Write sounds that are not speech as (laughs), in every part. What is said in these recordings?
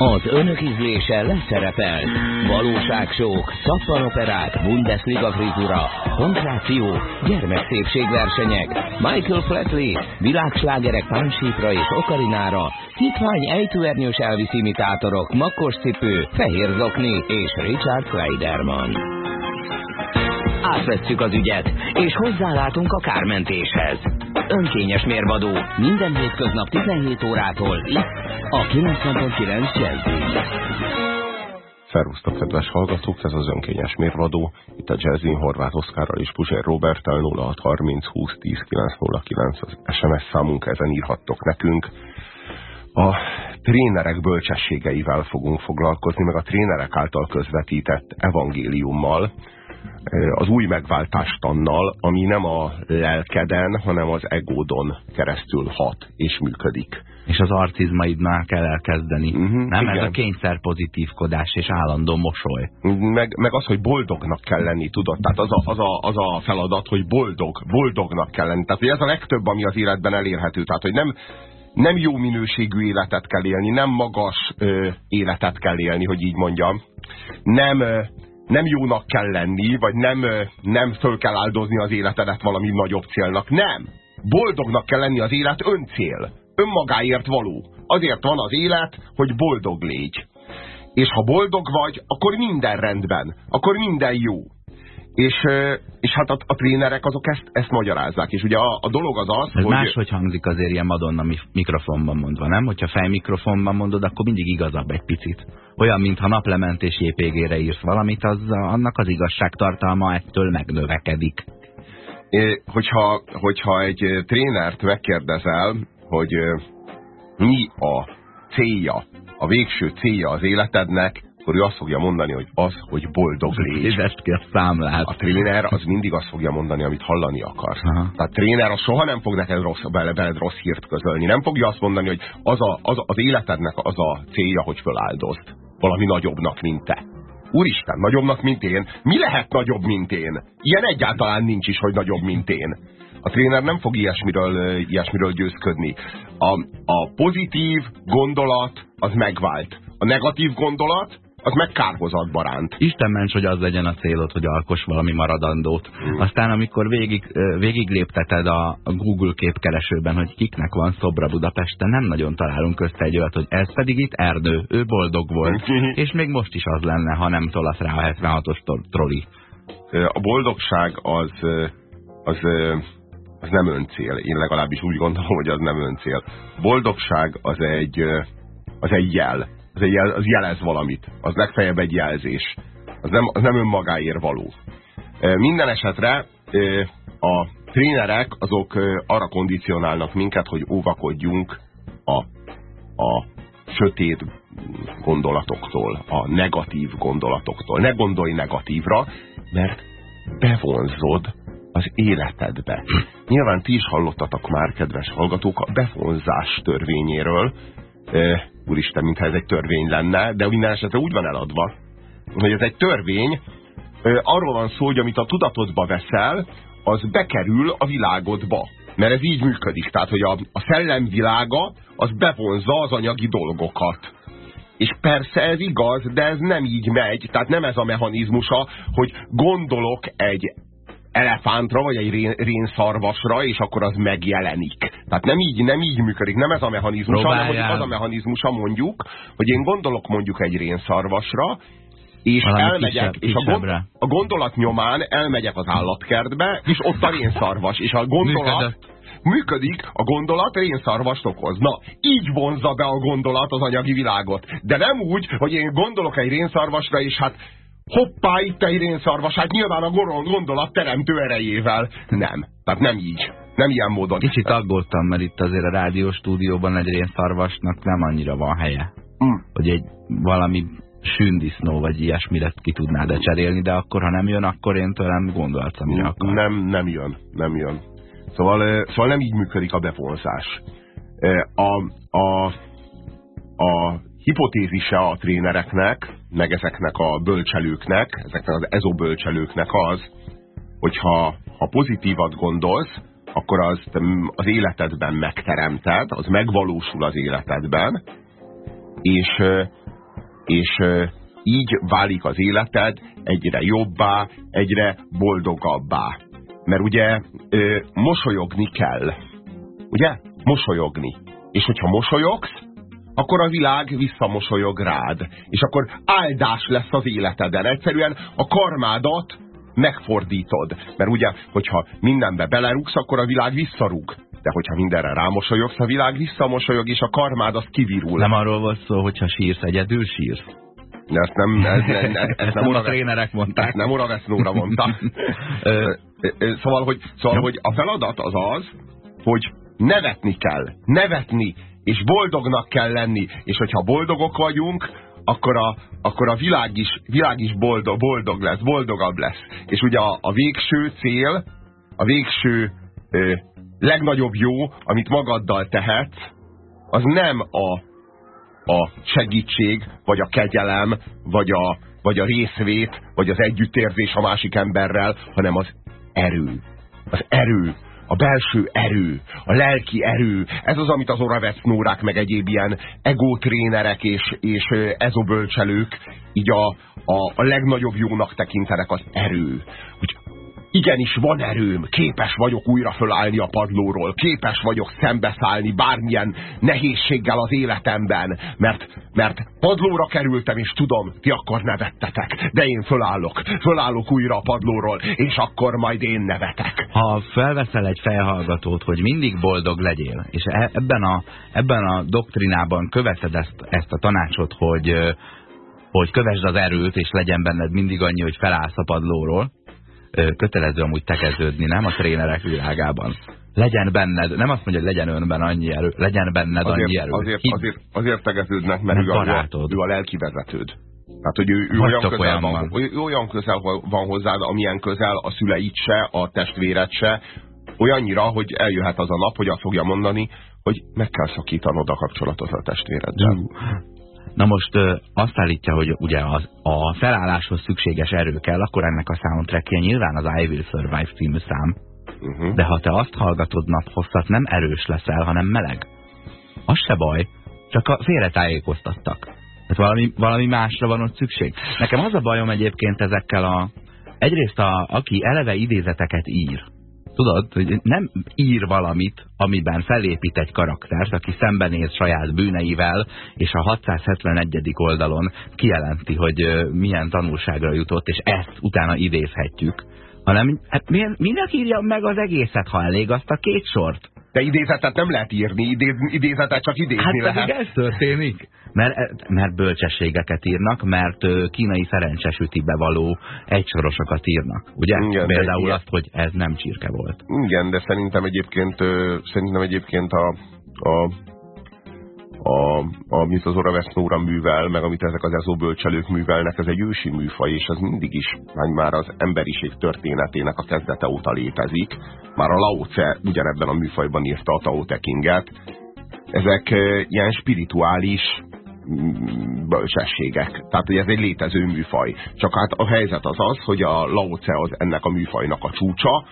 Az önök ízlése leszerepel. Valóságsók, szappanoperák, Bundesliga frizura, pankráció, gyermekszépségversenyek, Michael Flatley, világslágerek pánsípra és okarinára, hitvány ejtőernyős Elvis imitátorok, makkos cipő, fehér zokni és Richard Kleiderman. Átvesszük az ügyet, és hozzálátunk a kármentéshez. Önkényes mérvadó minden hétköznap 17 órától itt a 90.9 Jazzin. Szervusztok, kedves hallgatók, ez az önkényes mérvadó. Itt a Jazzin Horváth Oszkárral és Puzsér Roberttel 0630 20 10 909 az SMS számunk, ezen írhattok nekünk. A trénerek bölcsességeivel fogunk foglalkozni, meg a trénerek által közvetített evangéliummal, az új megváltástannal, ami nem a lelkeden, hanem az egódon keresztül hat és működik. És az arcizmaidnál kell elkezdeni. Uh Mhm, -huh, nem igen. ez a kényszer pozitívkodás és állandó mosoly. Meg, meg az, hogy boldognak kell lenni, tudod? Tehát az a, az, a, az a feladat, hogy boldog, boldognak kell lenni. Tehát hogy ez a legtöbb, ami az életben elérhető. Tehát, hogy nem, nem jó minőségű életet kell élni, nem magas ö, életet kell élni, hogy így mondjam. Nem, ö, nem jónak kell lenni, vagy nem, nem föl kell áldozni az életedet valami nagyobb célnak. Nem! Boldognak kell lenni az élet öncél. Önmagáért való. Azért van az élet, hogy boldog légy. És ha boldog vagy, akkor minden rendben. Akkor minden jó. És, és hát a, a trénerek azok ezt, ezt magyarázzák. És ugye a, a dolog az az, Ez hogy... máshogy hangzik azért ilyen Madonna mi- mikrofonban mondva, nem? Hogyha fejmikrofonban mondod, akkor mindig igazabb egy picit. Olyan, mintha naplementés JPG-re írsz valamit, az, annak az igazságtartalma ettől megnövekedik. Ö, hogyha, hogyha egy trénert megkérdezel, hogy mi a célja, a végső célja az életednek, akkor ő azt fogja mondani, hogy az, hogy boldog légy. Fizest ki a számlát. A tréner az mindig azt fogja mondani, amit hallani akar. Aha. Tehát tréner az soha nem fog neked rossz, bele, beled rossz hírt közölni. Nem fogja azt mondani, hogy az, a, az, az életednek az a célja, hogy föláldozd. Valami nagyobbnak, mint te. Úristen, nagyobbnak, mint én? Mi lehet nagyobb, mint én? Ilyen egyáltalán nincs is, hogy nagyobb, mint én. A tréner nem fog ilyesmiről, ilyesmiről győzködni. A, a pozitív gondolat az megvált. A negatív gondolat az meg kárhozatbaránt. Isten ments, hogy az legyen a célod, hogy alkos valami maradandót. Aztán, amikor végig, végig lépteted a Google képkeresőben, hogy kiknek van szobra Budapesten, nem nagyon találunk össze egy olyat, hogy ez pedig itt Erdő, ő boldog volt. És még most is az lenne, ha nem tolasz rá a 76-os tro- troli. A boldogság az, az, az nem öncél. Én legalábbis úgy gondolom, hogy az nem öncél. Boldogság az egy, az egy jel. Az, egy az jelez valamit. Az legfeljebb egy jelzés. Az nem, az nem önmagáért való. Minden esetre a trénerek azok arra kondicionálnak minket, hogy óvakodjunk a, a sötét gondolatoktól, a negatív gondolatoktól. Ne gondolj negatívra, mert bevonzod az életedbe. Nyilván ti is hallottatok már, kedves hallgatók, a bevonzás törvényéről. Úristen, mintha ez egy törvény lenne, de minden esetre úgy van eladva, hogy ez egy törvény, arról van szó, hogy amit a tudatodba veszel, az bekerül a világodba. Mert ez így működik. Tehát, hogy a, a szellem világa, az bevonzza az anyagi dolgokat. És persze ez igaz, de ez nem így megy. Tehát nem ez a mechanizmusa, hogy gondolok egy elefántra, vagy egy rén, rénszarvasra, és akkor az megjelenik. Tehát nem így, nem így működik, nem ez a mechanizmusa, hanem hogy az a mechanizmusa mondjuk, hogy én gondolok mondjuk egy rénszarvasra, és Valami elmegyek, kisebb- és a, gond, a gondolat nyomán elmegyek az állatkertbe, és ott a rénszarvas, és a gondolat Működött. működik, a gondolat rénszarvast okoz. Na, így vonzza be a gondolat az anyagi világot. De nem úgy, hogy én gondolok egy rénszarvasra, és hát hoppá, itt egy rénszarvas, hát nyilván a gondolat teremtő erejével. Nem. Tehát nem így. Nem ilyen módon. Kicsit aggódtam, mert itt azért a rádió stúdióban egy rénszarvasnak nem annyira van helye. Mm. Hogy egy valami sündisznó vagy ilyesmire ki tudnád -e cserélni, de akkor, ha nem jön, akkor én tőlem gondolsz, amire akar. Nem, nem jön, nem jön. Szóval, szóval nem így működik a bevonzás. Ö, A, a, a hipotézise a trénereknek, meg ezeknek a bölcselőknek, ezeknek az ezobölcselőknek az, hogyha ha pozitívat gondolsz, akkor mm, az életedben megteremted, az megvalósul az életedben, és, és így válik az életed egyre jobbá, egyre boldogabbá. Mert ugye mosolyogni kell. Ugye? Mosolyogni. És hogyha mosolyogsz, akkor a világ visszamosolyog rád. És akkor áldás lesz az életeden. Egyszerűen a karmádat megfordítod. Mert ugye, hogyha mindenbe belerúgsz, akkor a világ visszarúg. De hogyha mindenre rámosolyogsz, a világ visszamosolyog, és a karmád az kivirul. Nem arról volt szó, hogyha sírsz, egyedül sírsz? De ezt nem, ez, ez, ez, ez nem, nem a trénerek mondták. Ezt nem Ora Nóra mondta. (laughs) szóval, hogy, szóval hogy a feladat az az, hogy nevetni kell. Nevetni, és boldognak kell lenni. És hogyha boldogok vagyunk, akkor a, akkor a világ, is, világ is boldog, boldog lesz, boldogabb lesz. És ugye a, a végső cél, a végső ö, legnagyobb jó, amit magaddal tehetsz, az nem a, a segítség, vagy a kegyelem, vagy a, vagy a részvét, vagy az együttérzés a másik emberrel, hanem az erő. Az erő, a belső erő, a lelki erő, ez az, amit az oravecnórák meg egyéb ilyen egótrénerek és, és ezobölcselők így a, a, a legnagyobb jónak tekintenek az erő. Hogy igenis van erőm, képes vagyok újra fölállni a padlóról, képes vagyok szembeszállni bármilyen nehézséggel az életemben, mert, mert padlóra kerültem, és tudom, ti akkor nevettetek, de én fölállok, fölállok újra a padlóról, és akkor majd én nevetek. Ha felveszel egy felhallgatót, hogy mindig boldog legyél, és e, ebben a, ebben a doktrinában követed ezt, ezt a tanácsot, hogy hogy kövesd az erőt, és legyen benned mindig annyi, hogy felállsz a padlóról, kötelező amúgy tekeződni, nem a trénerek világában. Legyen benned, nem azt mondja, hogy legyen önben annyi erő, legyen benned azért, annyi erő. Azért, azért, azért tegeződnek, mert, ő, a, ő a lelki vezetőd. Tehát, hogy ő, ő olyan, közel olyan, van, van. Ő olyan közel van hozzád, amilyen közel a szüleit se, a testvéred se, olyannyira, hogy eljöhet az a nap, hogy azt fogja mondani, hogy meg kell szakítanod a kapcsolatot a testvéreddel. Na most azt állítja, hogy ugye az, a felálláshoz szükséges erő kell, akkor ennek a soundtrackje nyilván az I Will Survive című szám. Uh -huh. De ha te azt hallgatod naphosszat, nem erős leszel, hanem meleg. Az se baj, csak a félretájékoztattak. Tehát valami, valami másra van ott szükség. Nekem az a bajom egyébként ezekkel a... Egyrészt a, aki eleve idézeteket ír, Tudod, hogy nem ír valamit, amiben felépít egy karaktert, aki szembenéz saját bűneivel, és a 671. oldalon kijelenti, hogy milyen tanulságra jutott, és ezt utána idézhetjük. Hanem, hát minek írja meg az egészet, ha elég azt a két sort? De idézetet nem lehet írni, idéz, idézetet csak idézni hát, lehet. Hát ez történik. Mert, mert bölcsességeket írnak, mert kínai szerencsesütibe való egysorosokat írnak. Ugye? Igen, Például igen. azt, hogy ez nem csirke volt. Igen, de szerintem egyébként, szerintem egyébként a, a a, amit az Ora Vesznóra művel, meg amit ezek az ezóbölcselők művelnek, ez egy ősi műfaj, és az mindig is már az emberiség történetének a kezdete óta létezik. Már a Lao Tse ugyanebben a műfajban írta a Tao Te Kinget. Ezek ilyen spirituális mm, bölcsességek. Tehát, hogy ez egy létező műfaj. Csak hát a helyzet az az, hogy a Lao Tse az ennek a műfajnak a csúcsa,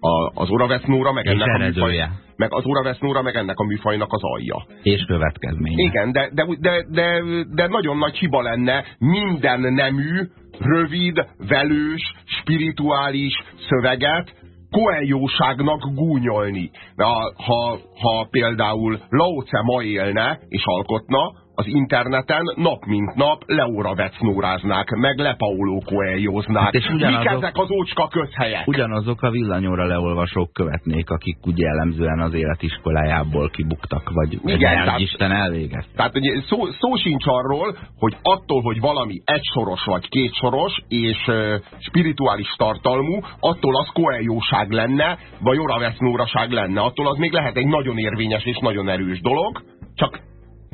a, az Oravesznóra, meg ennek a műfaj, meg az Oravesznóra, meg ennek a műfajnak az alja. És következménye. Igen, de, de, de, de, de nagyon nagy hiba lenne minden nemű, rövid, velős, spirituális szöveget koeljóságnak gúnyolni. Ha, ha, ha például Laoce ma élne és alkotna, az interneten nap mint nap Leóra vecnóráznák, meg Lepauló koeljóznák. Hát és ugyanazok, Mik ezek az ócska közhelyek? Ugyanazok a villanyóra leolvasók követnék, akik úgy jellemzően az életiskolájából kibuktak, vagy Igen, tehát, Isten elvégezte. Tehát ugye, szó, szó sincs arról, hogy attól, hogy valami egysoros vagy kétsoros, és uh, spirituális tartalmú, attól az koeljóság lenne, vagy oravesznóraság lenne, attól az még lehet egy nagyon érvényes és nagyon erős dolog, csak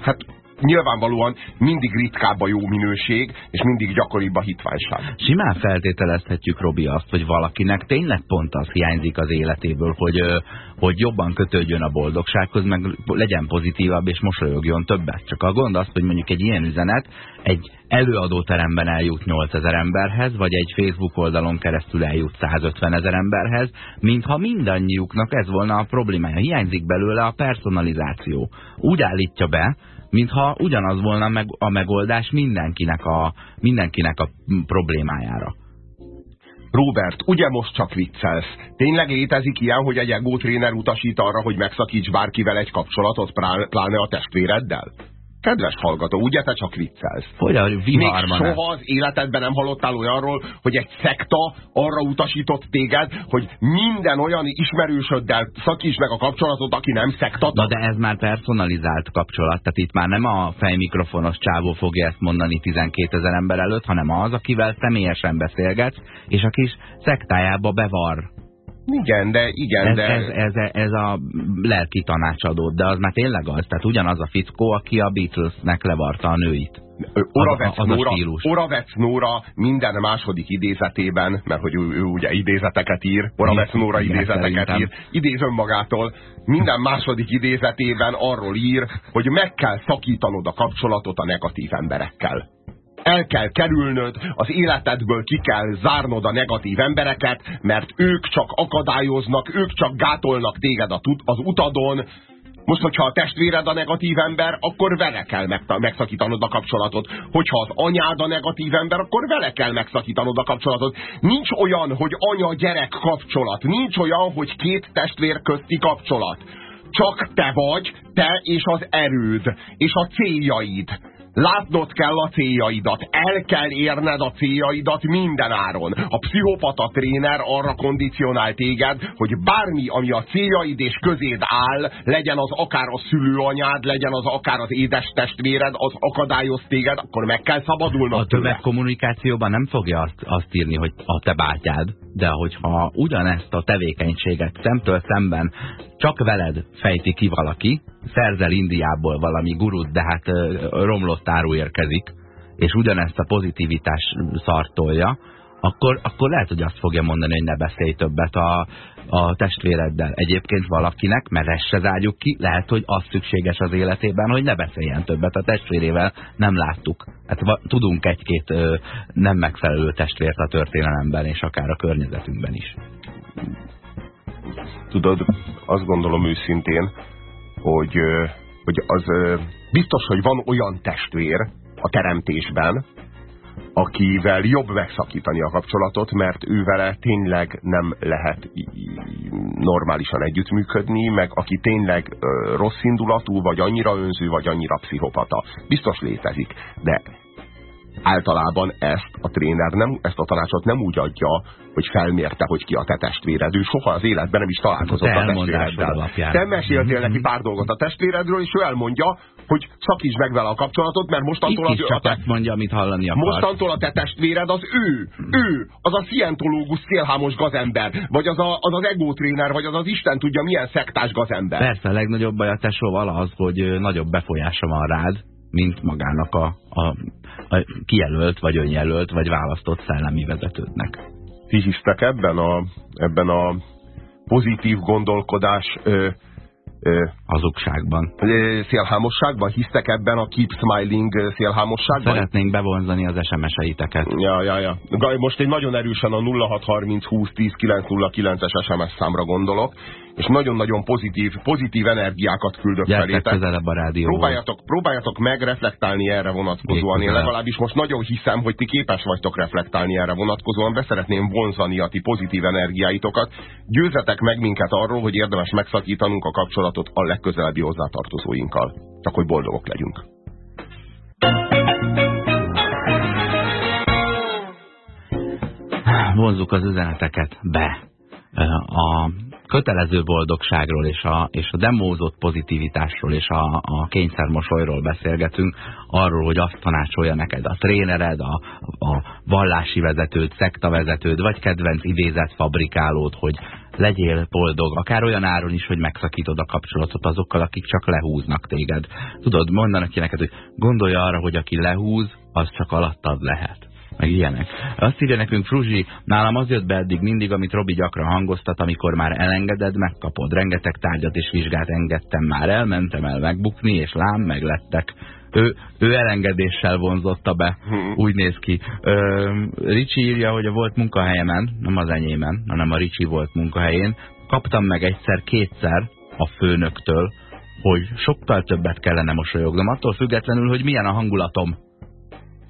hát nyilvánvalóan mindig ritkább a jó minőség, és mindig gyakoribb a hitványság. Simán feltételezhetjük, Robi, azt, hogy valakinek tényleg pont az hiányzik az életéből, hogy, hogy jobban kötődjön a boldogsághoz, meg legyen pozitívabb, és mosolyogjon többet. Csak a gond az, hogy mondjuk egy ilyen üzenet egy előadóteremben eljut 8000 emberhez, vagy egy Facebook oldalon keresztül eljut 150 ezer emberhez, mintha mindannyiuknak ez volna a problémája. Hiányzik belőle a personalizáció. Úgy állítja be, mintha ugyanaz volna meg a megoldás mindenkinek a, mindenkinek a problémájára. Robert, ugye most csak viccelsz? Tényleg létezik ilyen, hogy egy ego tréner utasít arra, hogy megszakíts bárkivel egy kapcsolatot, pláne a testvéreddel? Kedves hallgató, ugye te csak viccelsz? Hogy a Még soha az életedben nem hallottál olyanról, hogy egy szekta arra utasított téged, hogy minden olyan ismerősöddel szakíts meg a kapcsolatot, aki nem szekta. Na de ez már personalizált kapcsolat, tehát itt már nem a fejmikrofonos csávó fogja ezt mondani 12 ezer ember előtt, hanem az, akivel személyesen beszélgetsz, és aki is szektájába bevar igen, de igen, ez, de... Ez, ez, ez a lelki tanácsadó, de az már tényleg az, tehát ugyanaz a fickó, aki a Beatlesnek levarta a nőit. Oravec, Nóra, Oravec Nóra minden második idézetében, mert hogy ő, ő ugye idézeteket ír, Oravec Nóra idézeteket ír, idéz önmagától, minden második idézetében arról ír, hogy meg kell szakítanod a kapcsolatot a negatív emberekkel el kell kerülnöd, az életedből ki kell zárnod a negatív embereket, mert ők csak akadályoznak, ők csak gátolnak téged az utadon, most, hogyha a testvéred a negatív ember, akkor vele kell megszakítanod a kapcsolatot. Hogyha az anyád a negatív ember, akkor vele kell megszakítanod a kapcsolatot. Nincs olyan, hogy anya-gyerek kapcsolat. Nincs olyan, hogy két testvér közti kapcsolat. Csak te vagy, te és az erőd, és a céljaid. Látnod kell a céljaidat, el kell érned a céljaidat mindenáron. A pszichopata tréner arra kondicionál téged, hogy bármi, ami a céljaid és közéd áll, legyen az akár a szülőanyád, legyen az akár az édes testvéred, az akadályoz téged, akkor meg kell szabadulnod. A tömegkommunikációban nem fogja azt, azt írni, hogy a te bátyád, de hogyha ugyanezt a tevékenységet szemtől szemben csak veled fejti ki valaki, szerzel Indiából valami gurut, de hát romlott áru érkezik, és ugyanezt a pozitivitás szartolja, akkor, akkor lehet, hogy azt fogja mondani, hogy ne beszélj többet a, a testvéreddel. Egyébként valakinek, mert ezt se zárjuk ki, lehet, hogy az szükséges az életében, hogy ne beszéljen többet a testvérével. Nem láttuk. Hát tudunk egy-két nem megfelelő testvért a történelemben, és akár a környezetünkben is. Tudod, azt gondolom őszintén, hogy, hogy az biztos, hogy van olyan testvér a teremtésben, akivel jobb megszakítani a kapcsolatot, mert ő vele tényleg nem lehet normálisan együttműködni, meg aki tényleg rossz indulatú, vagy annyira önző, vagy annyira pszichopata. Biztos létezik, de általában ezt a tréner nem, ezt a tanácsot nem úgy adja, hogy felmérte, hogy ki a te testvéred. Ő soha az életben nem is találkozott a, a testvéreddel. Te meséltél neki pár dolgot a testvéredről, és ő elmondja, hogy szakítsd meg vele a kapcsolatot, mert mostantól az ő a te, mondja, amit hallani akar. Mostantól a te testvéred az ő, ő, az a szientológus szélhámos gazember, vagy az a, az, az egótréner, vagy az az Isten tudja milyen szektás gazember. Persze, a legnagyobb baj a tesóval az, hogy nagyobb befolyása van rád, mint magának a, a, a kijelölt, vagy önjelölt, vagy választott szellemi vezetődnek. Ti hisztek ebben a, ebben a pozitív gondolkodás ö, hazugságban. Szélhámosságban? Hisztek ebben a Keep Smiling szélhámosságban? Szeretnénk bevonzani az SMS-eiteket. Ja, ja, ja. Most egy nagyon erősen a 0630 20 10 909-es SMS számra gondolok, és nagyon-nagyon pozitív, pozitív energiákat küldök Gyertek felétek. közelebb a rádióhoz. Próbáljatok, próbáljatok meg reflektálni erre vonatkozóan. Én legalábbis most nagyon hiszem, hogy ti képes vagytok reflektálni erre vonatkozóan. Beszeretném vonzani a ti pozitív energiáitokat. Győzetek meg minket arról, hogy érdemes megszakítanunk a kapcsolatot a legközelebbi hozzátartozóinkkal. Csak hogy boldogok legyünk. Vonzzuk az üzeneteket be. A kötelező boldogságról és a, és a demózott pozitivitásról és a, a kényszermosolyról beszélgetünk, arról, hogy azt tanácsolja neked a trénered, a, a vallási vezetőd, szektavezetőd, vagy kedvenc idézett fabrikálód, hogy legyél boldog, akár olyan áron is, hogy megszakítod a kapcsolatot azokkal, akik csak lehúznak téged. Tudod, mondanak ki neked, hogy gondolja arra, hogy aki lehúz, az csak alattad lehet meg ilyenek. Azt írja nekünk Fruzsi, nálam az jött be eddig mindig, amit Robi gyakran hangoztat, amikor már elengeded, megkapod. Rengeteg tárgyat és vizsgát engedtem már el, mentem el megbukni, és lám, meglettek. Ő, ő elengedéssel vonzotta be, hmm. úgy néz ki. Ö, Ricsi írja, hogy a volt munkahelyemen, nem az enyémen, hanem a Ricsi volt munkahelyén, kaptam meg egyszer, kétszer a főnöktől, hogy sokkal többet kellene mosolyognom, attól függetlenül, hogy milyen a hangulatom.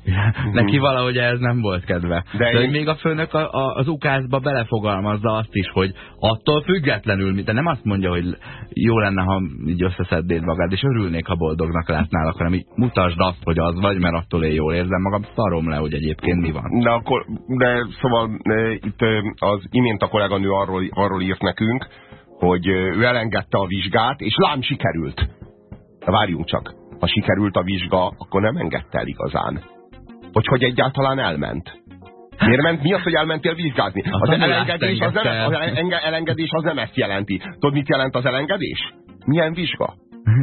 Mhm. Neki valahogy ez nem volt kedve. De, de én... még a főnök a, a, az ukázba belefogalmazza azt is, hogy attól függetlenül, de nem azt mondja, hogy jó lenne, ha így összeszednéd magad, és örülnék, ha boldognak látnálak, hanem így mutasd azt, hogy az vagy, mert attól én jól érzem magam, szarom le, hogy egyébként mi van. De, akkor, de szóval de, itt az imént a kolléganő arról, arról írt nekünk, hogy ő elengedte a vizsgát, és lám sikerült. De várjunk csak, ha sikerült a vizsga, akkor nem engedte el igazán hogy hogy egyáltalán elment. Miért ment? Mi az, hogy elmentél vizsgázni? Az, az elengedés az, nem, az elengedés az nem ezt jelenti. Tudod, mit jelent az elengedés? Milyen vizsga?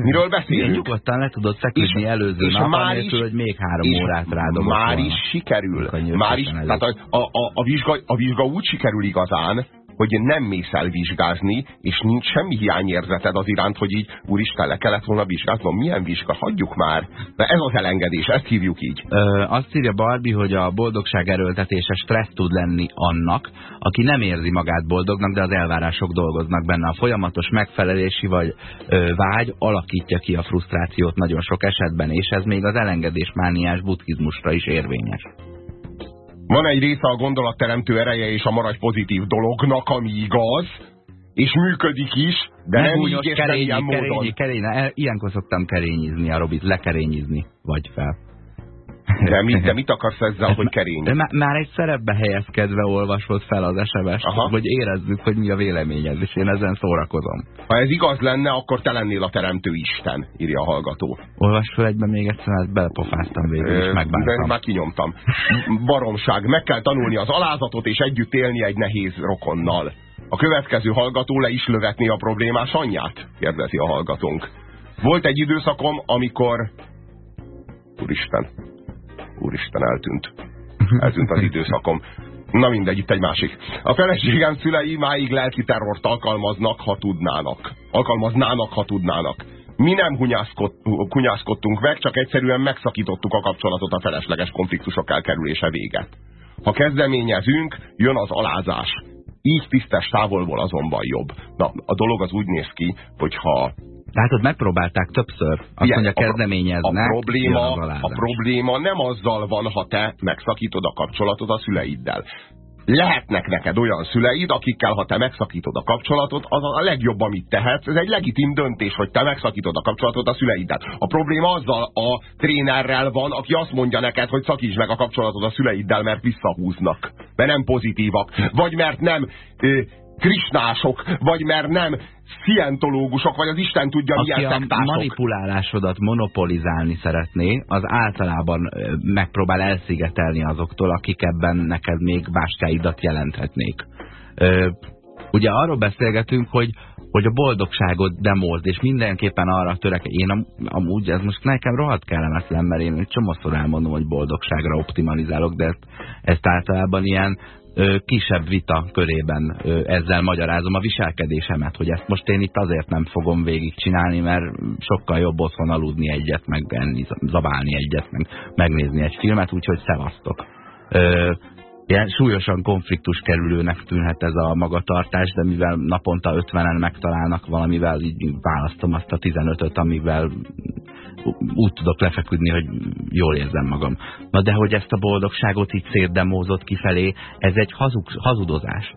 Miről beszélünk? Nyugodtan le tudod feküdni előző és nap, már is, hogy még három órát rádobott Már volna. is sikerül. Már is, tehát a, a, a, a, vizsga, a vizsga úgy sikerül igazán, hogy nem mész el vizsgázni, és nincs semmi hiányérzeted az iránt, hogy így, úristen, le kellett volna vizsgáznom. Milyen vizsga? Hagyjuk már. De ez az elengedés, ezt hívjuk így. Ö, azt írja Barbie, hogy a boldogság erőltetése stressz tud lenni annak, aki nem érzi magát boldognak, de az elvárások dolgoznak benne. A folyamatos megfelelési vagy ö, vágy alakítja ki a frusztrációt nagyon sok esetben, és ez még az elengedés mániás buddhizmusra is érvényes. Van egy része a gondolatteremtő ereje és a maradj pozitív dolognak, ami igaz, és működik is, de nem, nem így és kerényi, nem ilyen kerényi, Kerényi, ilyenkor szoktam kerényizni a Robit, lekerényizni, vagy fel. De mit, de mit akarsz ezzel, hogy kerény? De már egy szerepbe helyezkedve olvasod fel az sms hogy érezzük, hogy mi a véleményed, és én ezen szórakozom. Ha ez igaz lenne, akkor te lennél a teremtő Isten, írja a hallgató. Olvas fel egyben még egyszer, mert belepofáztam végül, és megbántam. Már kinyomtam. Baromság, meg kell tanulni az alázatot, és együtt élni egy nehéz rokonnal. A következő hallgató le is lövetni a problémás anyját? kérdezi a hallgatónk. Volt egy időszakom, amikor... Úristen, úristen, eltűnt. Eltűnt az időszakom. Na mindegy, itt egy másik. A feleségem szülei máig lelki terrort alkalmaznak, ha tudnának. Alkalmaznának, ha tudnának. Mi nem hunyászkodtunk meg, csak egyszerűen megszakítottuk a kapcsolatot a felesleges konfliktusok elkerülése véget. Ha kezdeményezünk, jön az alázás. Így tisztes távolból azonban jobb. Na, a dolog az úgy néz ki, hogyha Látod, megpróbálták többször. Azt Igen, mondja, kezdeményeznek. A probléma, a probléma nem azzal van, ha te megszakítod a kapcsolatot a szüleiddel. Lehetnek neked olyan szüleid, akikkel, ha te megszakítod a kapcsolatot, az a legjobb, amit tehetsz. Ez egy legitim döntés, hogy te megszakítod a kapcsolatot a szüleiddel. A probléma azzal a trénerrel van, aki azt mondja neked, hogy szakítsd meg a kapcsolatot a szüleiddel, mert visszahúznak. Mert nem pozitívak. Vagy mert nem krisnások, vagy mert nem szientológusok, vagy az Isten tudja, Aki milyen a szektások. manipulálásodat monopolizálni szeretné, az általában megpróbál elszigetelni azoktól, akik ebben neked még báskáidat jelenthetnék. Ugye arról beszélgetünk, hogy hogy a boldogságot demozd, és mindenképpen arra törek. Én am, amúgy ez most nekem rohadt kellemetlen, mert én csomószor elmondom, hogy boldogságra optimalizálok, de ezt, ezt általában ilyen kisebb vita körében ezzel magyarázom a viselkedésemet, hogy ezt most én itt azért nem fogom végigcsinálni, mert sokkal jobb otthon aludni egyet, meg enni, zabálni egyet, meg megnézni egy filmet, úgyhogy szevasztok. Ilyen súlyosan konfliktus kerülőnek tűnhet ez a magatartás, de mivel naponta 50-en megtalálnak valamivel, így választom azt a 15-öt, amivel úgy tudok lefeküdni, hogy jól érzem magam. Na de hogy ezt a boldogságot így szétdemózott kifelé, ez egy hazug, hazudozás.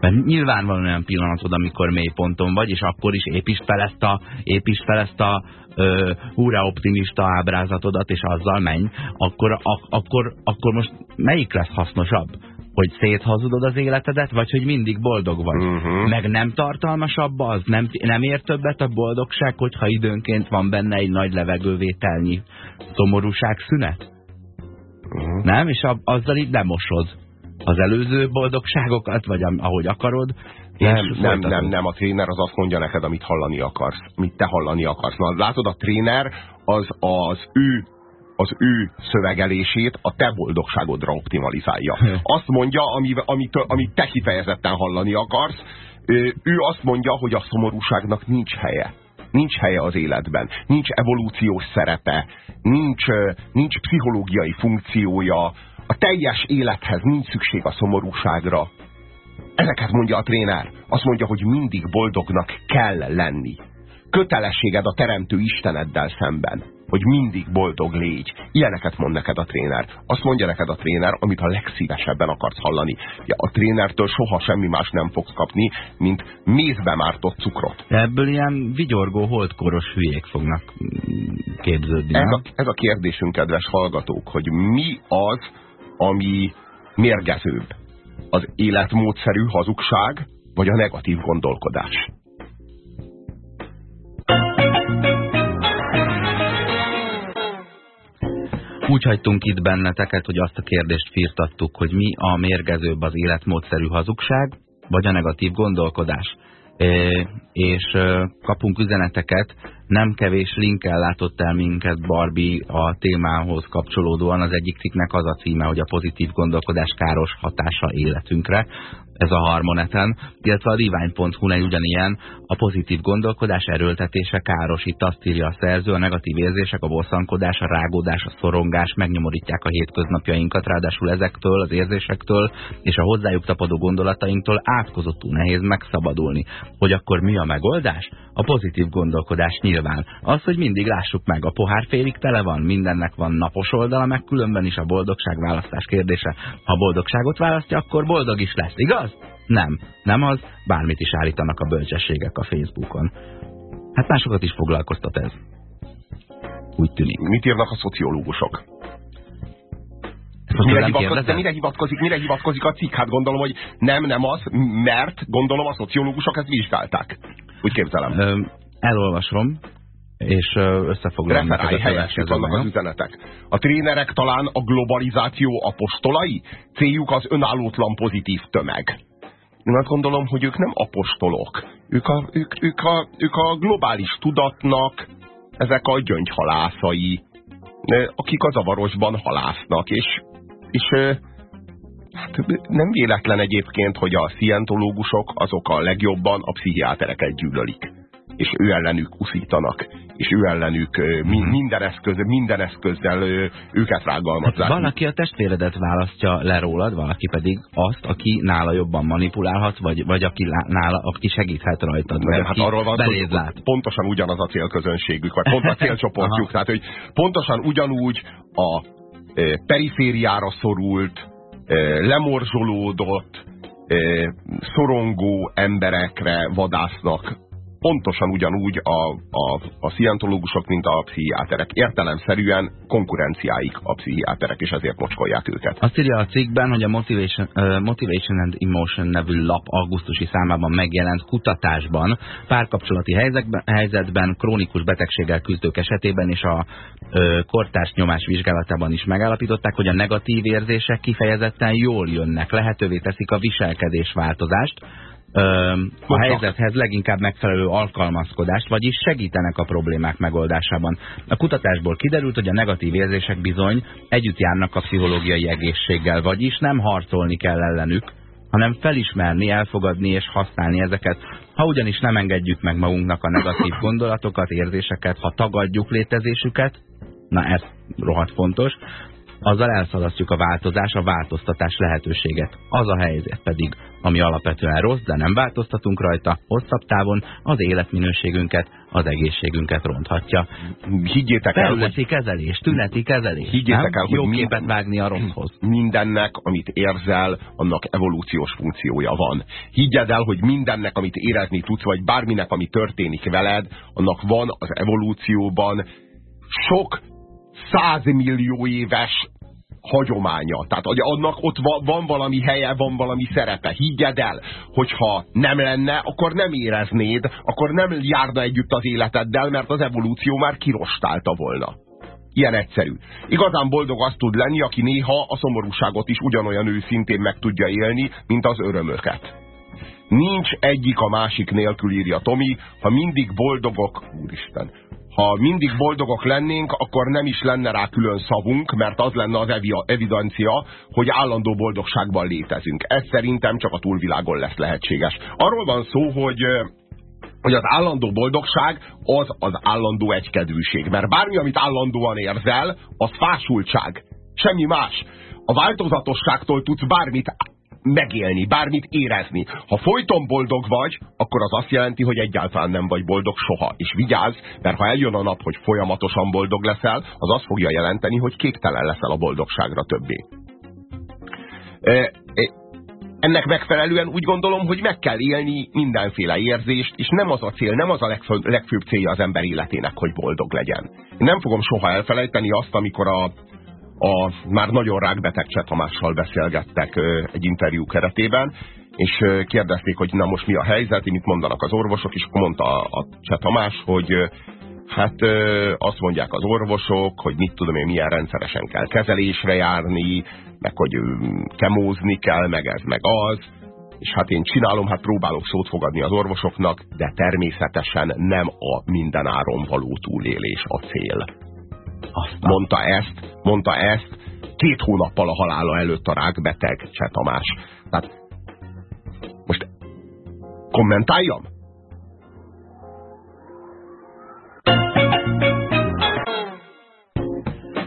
Mert nyilván van olyan pillanatod, amikor mélyponton vagy, és akkor is építsd fel ezt a, építsd fel ezt a ö, húra optimista ábrázatodat, és azzal menj, akkor, ak, akkor, akkor most melyik lesz hasznosabb? hogy széthazudod az életedet, vagy hogy mindig boldog vagy. Uh mhm. -huh. Meg nem tartalmasabb az, nem, nem ér többet a boldogság, hogyha időnként van benne egy nagy levegővételnyi szomorúság szünet? Uh mhm. -huh. Nem? És a, azzal így lemosod az előző boldogságokat, vagy ahogy akarod. Nem, nem, nem, nem, a tréner az azt mondja neked, amit hallani akarsz, mit te hallani akarsz. Na, látod, a tréner az az ő az ő szövegelését a te boldogságodra optimalizálja. Azt mondja, amit, amit, amit te kifejezetten hallani akarsz, ő azt mondja, hogy a szomorúságnak nincs helye. Nincs helye az életben, nincs evolúciós szerepe, nincs, nincs pszichológiai funkciója, a teljes élethez nincs szükség a szomorúságra. Ezeket mondja a tréner. Azt mondja, hogy mindig boldognak kell lenni. kötelességed a teremtő Isteneddel szemben, hogy mindig boldog légy. Ilyeneket mond neked a tréner. Azt mondja neked a tréner, amit a legszívesebben akarsz hallani. Ja, a trénertől soha semmi más nem fogsz kapni, mint mézbe mártott cukrot. De ebből ilyen vigyorgó, holdkoros hülyék fognak mm, képződni. Ez a, ez a kérdésünk, kedves hallgatók, hogy mi az, ami mérgezőbb? Az életmódszerű hazugság, vagy a negatív gondolkodás? Úgy hagytunk itt benneteket, hogy azt a kérdést firtattuk, hogy mi a mérgezőbb az életmódszerű hazugság, vagy a negatív gondolkodás. És kapunk üzeneteket, nem kevés linkkel látott el minket Barbie a témához kapcsolódóan. Az egyik cikknek az a címe, hogy a pozitív gondolkodás káros hatása életünkre ez a harmoneten, illetve a divány.hu egy ugyanilyen a pozitív gondolkodás erőltetése káros. Itt azt írja a szerző, a negatív érzések, a bosszankodás, a rágódás, a szorongás megnyomorítják a hétköznapjainkat, ráadásul ezektől, az érzésektől és a hozzájuk tapadó gondolatainktól átkozottul nehéz megszabadulni. Hogy akkor mi a megoldás? A pozitív gondolkodás nyilván. Az, hogy mindig lássuk meg, a pohár félig tele van, mindennek van napos oldala, meg különben is a boldogság választás kérdése. Ha boldogságot választja, akkor boldog is lesz, igaz? Nem, nem az, bármit is állítanak a bölcsességek a Facebookon. Hát másokat is foglalkoztat ez. Úgy tűnik. Mit írnak a szociológusok? Mire hivatkozik, de mire hivatkozik, mire hivatkozik a cikk? Hát gondolom, hogy nem, nem az, mert gondolom a szociológusok ezt vizsgálták. Úgy képzelem. Ö, elolvasom, és összefoglalom. Referálj, helyesek vannak az üzenetek. A trénerek talán a globalizáció apostolai? Céljuk az önállótlan pozitív tömeg. Én azt gondolom, hogy ők nem apostolok. Ők a, ők, ők a, ők a globális tudatnak, ezek a gyöngyhalászai, akik a zavarosban halásznak, és, és hát nem véletlen egyébként, hogy a szientológusok azok a legjobban a pszichiátereket gyűlölik és ő ellenük uszítanak, és ő ellenük mhm. minden, eszköz, minden eszközzel őket rágalmazzák. Hát valaki a testvéredet választja le rólad, valaki pedig azt, aki nála jobban manipulálhat, vagy, vagy aki, nála, aki segíthet rajtad, vagy hát arról van, hogy lát. pontosan ugyanaz a célközönségük, vagy pont a (laughs) célcsoportjuk, tehát hogy pontosan ugyanúgy a perifériára szorult, lemorzsolódott, szorongó emberekre vadásznak pontosan ugyanúgy a, a, a szientológusok, mint a pszichiáterek. Értelemszerűen konkurenciáik a pszichiáterek, és ezért mocskolják őket. Azt írja a cikkben, hogy a Motivation, uh, Motivation and Emotion nevű lap augusztusi számában megjelent kutatásban párkapcsolati helyzetben, helyzetben krónikus betegséggel küzdők esetében és a uh, kortárs nyomás vizsgálatában is megállapították, hogy a negatív érzések kifejezetten jól jönnek, lehetővé teszik a viselkedés változást, a helyzethez leginkább megfelelő alkalmazkodást, vagyis segítenek a problémák megoldásában. A kutatásból kiderült, hogy a negatív érzések bizony együtt járnak a pszichológiai egészséggel, vagyis nem harcolni kell ellenük, hanem felismerni, elfogadni és használni ezeket. Ha ugyanis nem engedjük meg magunknak a negatív (coughs) gondolatokat, érzéseket, ha tagadjuk létezésüket, na ez rohadt fontos, azzal elszalasztjuk a változás, a változtatás lehetőséget. Az a helyzet pedig, ami alapvetően rossz, de nem változtatunk rajta, hosszabb távon az életminőségünket, az egészségünket ronthatja. Higgyétek el, hogy... kezelés, tüneti kezelés. Higgyétek el, hogy Jó képet vágni a rosszhoz. (clears throat) Mindennek, amit érzel, annak evolúciós funkciója van. Higgyed el, hogy mindennek, amit érezni tudsz, vagy bárminek, ami történik veled, annak van az evolúcióban sok százmillió éves hagyománya. Tehát hogy annak ott van, valami helye, van valami szerepe. Higgyed el, hogyha nem lenne, akkor nem éreznéd, akkor nem járna együtt az életeddel, mert az evolúció már kirostálta volna. Ilyen egyszerű. Igazán boldog az tud lenni, aki néha a szomorúságot is ugyanolyan őszintén meg tudja élni, mint az örömöket. Nincs egyik a másik nélkül, írja Tomi, ha mindig boldogok, úristen, ha mindig boldogok lennénk, akkor nem is lenne rá külön szavunk, mert az lenne az evidencia, hogy állandó boldogságban létezünk. Ez szerintem csak a túlvilágon lesz lehetséges. Arról van szó, hogy hogy az állandó boldogság az az állandó egykedvűség. Mert bármi, amit állandóan érzel, az fásultság. Semmi más. A változatosságtól tudsz bármit megélni, bármit érezni. Ha folyton boldog vagy, akkor az azt jelenti, hogy egyáltalán nem vagy boldog soha. És vigyázz, mert ha eljön a nap, hogy folyamatosan boldog leszel, az azt fogja jelenteni, hogy kéktelen leszel a boldogságra többé. Ennek megfelelően úgy gondolom, hogy meg kell élni mindenféle érzést, és nem az a cél, nem az a legfő, legfőbb célja az ember életének, hogy boldog legyen. Én nem fogom soha elfelejteni azt, amikor a, a már nagyon rákbeteg Cseh Tamással beszélgettek egy interjú keretében, és kérdezték, hogy na most mi a helyzet, mit mondanak az orvosok, és mondta a, a Cseh Tamás, hogy hát azt mondják az orvosok, hogy mit tudom én, milyen rendszeresen kell kezelésre járni, meg hogy kemózni kell, meg ez, meg az, és hát én csinálom, hát próbálok szót fogadni az orvosoknak, de természetesen nem a mindenáron való túlélés a cél. Aztán. Mondta ezt, mondta ezt két hónappal a halála előtt a rákbeteg Cseh Tamás. Tehát most kommentáljam?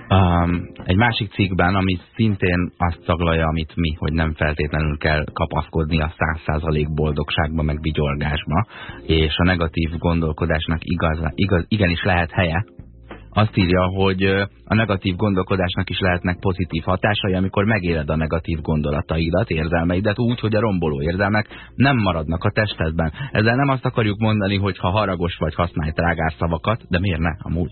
Um, egy másik cikkben, ami szintén azt taglalja, amit mi, hogy nem feltétlenül kell kapaszkodni a száz százalék boldogságba, meg vigyorgásba, és a negatív gondolkodásnak igaz, igaz, igenis lehet helye, azt írja, hogy a negatív gondolkodásnak is lehetnek pozitív hatásai, amikor megéled a negatív gondolataidat, érzelmeidet úgy, hogy a romboló érzelmek nem maradnak a testedben. Ezzel nem azt akarjuk mondani, hogy ha haragos vagy, használj trágás szavakat, de miért ne, amúgy.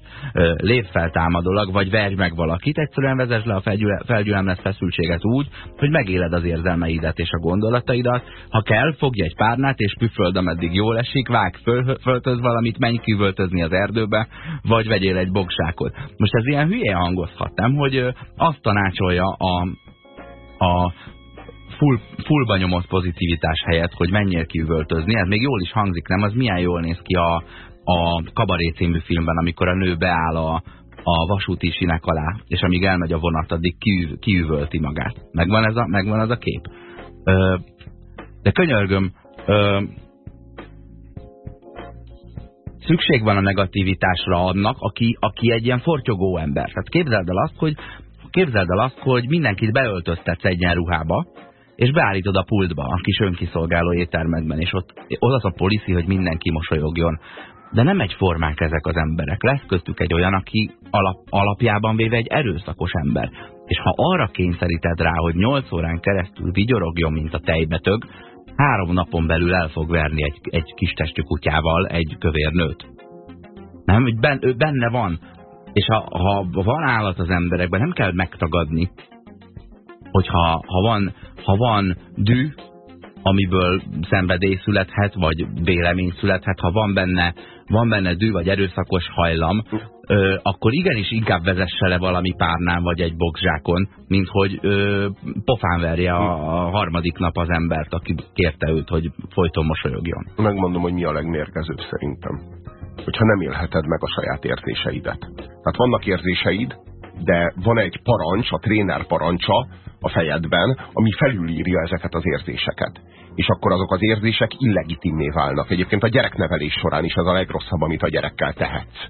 Lép feltámadólag, vagy verj meg valakit, egyszerűen vezess le a felgyülemlett feszültséget úgy, hogy megéled az érzelmeidet és a gondolataidat. Ha kell, fogj egy párnát és püföld, ameddig jól esik, vág föl, föltöz valamit, menj kivöltözni az erdőbe, vagy vegyél egy bogsákot. Most ez ilyen hülye hangozhat, nem? Hogy azt tanácsolja a, a full, fullba nyomott pozitivitás helyett, hogy menjél kiüvöltözni. Ez még jól is hangzik, nem? Az milyen jól néz ki a, a Kabaré című filmben, amikor a nő beáll a, a vasúti sinek alá, és amíg elmegy a vonat, addig kiüv, kiüvölti magát. Megvan, ez a, megvan az a kép. Ö, de könyörgöm, ö, szükség van a negativitásra annak, aki, aki egy ilyen fortyogó ember. Tehát képzeld el azt, hogy képzeld el azt, hogy mindenkit beöltöztetsz egyenruhába, és beállítod a pultba, a kis önkiszolgáló éttermekben, és ott, ott az a policy, hogy mindenki mosolyogjon. De nem egyformák ezek az emberek. Lesz köztük egy olyan, aki alap, alapjában véve egy erőszakos ember. És ha arra kényszeríted rá, hogy 8 órán keresztül vigyorogjon, mint a tejbetög, három napon belül el fog verni egy, egy kis testű kutyával egy kövér nőt. Nem, hogy ben, ő benne van. És ha, ha van állat az emberekben, nem kell megtagadni, hogyha ha van, ha van dű, amiből szenvedély születhet, vagy vélemény születhet, ha van benne, van benne dű, vagy erőszakos hajlam, ö, akkor igenis inkább vezesse le valami párnán, vagy egy boxzsákon, mint hogy ö, pofán verje a, a harmadik nap az embert, aki kérte őt, hogy folyton mosolyogjon. Megmondom, hogy mi a legmérkezőbb szerintem. Hogyha nem élheted meg a saját érzéseidet. Tehát vannak érzéseid, de van egy parancs, a tréner parancsa a fejedben, ami felülírja ezeket az érzéseket. És akkor azok az érzések illegitimé válnak. Egyébként a gyereknevelés során is ez a legrosszabb, amit a gyerekkel tehetsz.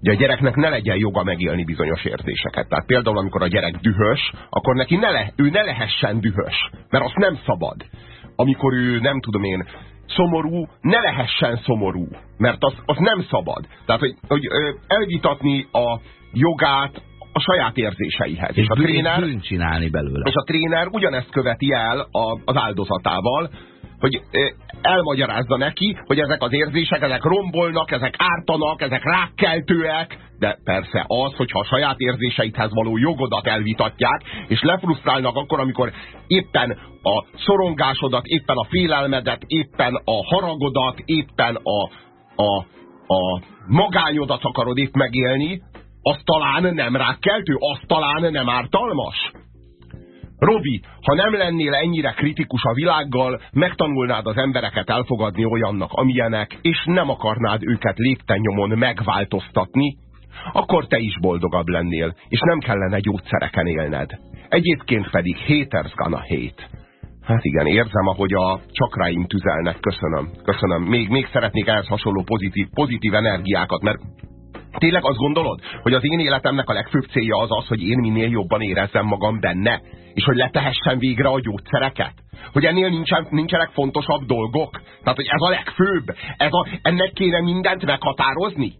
Ugye a gyereknek ne legyen joga megélni bizonyos érzéseket. Tehát például, amikor a gyerek dühös, akkor neki ne le, ő ne lehessen dühös, mert azt nem szabad. Amikor ő, nem tudom én, szomorú, ne lehessen szomorú, mert az, az nem szabad. Tehát, hogy, hogy elvitatni a jogát a saját érzéseihez. És, és a tréner, csinálni belőle. És a tréner ugyanezt követi el a, az áldozatával, hogy elmagyarázza neki, hogy ezek az érzések, ezek rombolnak, ezek ártanak, ezek rákkeltőek, de persze az, hogyha a saját érzéseidhez való jogodat elvitatják, és lefrusztrálnak akkor, amikor éppen a szorongásodat, éppen a félelmedet, éppen a haragodat, éppen a, a, a magányodat akarod épp megélni, az talán nem rákkeltő, az talán nem ártalmas. Robi, ha nem lennél ennyire kritikus a világgal, megtanulnád az embereket elfogadni olyannak, amilyenek, és nem akarnád őket léptennyomon megváltoztatni, akkor te is boldogabb lennél, és nem kellene gyógyszereken élned. Egyébként pedig haters gonna hate. Hát igen, érzem, ahogy a csakráim tüzelnek. Köszönöm, köszönöm. Még, még szeretnék ehhez hasonló pozitív, pozitív energiákat, mert Tényleg azt gondolod, hogy az én életemnek a legfőbb célja az az, hogy én minél jobban érezzem magam benne, és hogy letehessen végre a gyógyszereket? Hogy ennél nincsen, nincsenek fontosabb dolgok? Tehát, hogy ez a legfőbb? Ez a, ennek kéne mindent meghatározni?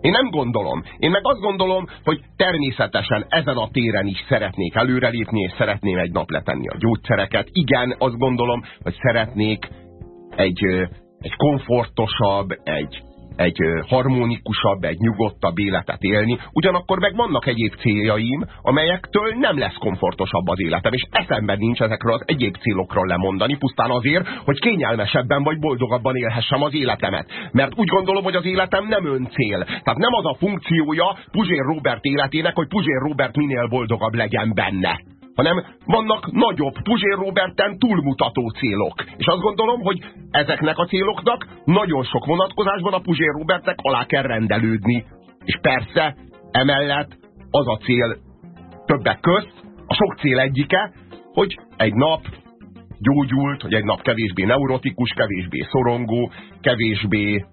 Én nem gondolom. Én meg azt gondolom, hogy természetesen ezen a téren is szeretnék előrelépni, és szeretném egy nap letenni a gyógyszereket. Igen, azt gondolom, hogy szeretnék egy, egy komfortosabb, egy, egy harmonikusabb, egy nyugodtabb életet élni, ugyanakkor meg vannak egyéb céljaim, amelyektől nem lesz komfortosabb az életem, és eszemben nincs ezekről az egyéb célokról lemondani, pusztán azért, hogy kényelmesebben vagy boldogabban élhessem az életemet. Mert úgy gondolom, hogy az életem nem öncél. Tehát nem az a funkciója Puzsér Robert életének, hogy Puzsér Robert minél boldogabb legyen benne hanem vannak nagyobb, Puzsér Roberten túlmutató célok. És azt gondolom, hogy ezeknek a céloknak nagyon sok vonatkozásban a Puzsér Robertnek alá kell rendelődni. És persze, emellett az a cél többek közt, a sok cél egyike, hogy egy nap gyógyult, hogy egy nap kevésbé neurotikus, kevésbé szorongó, kevésbé,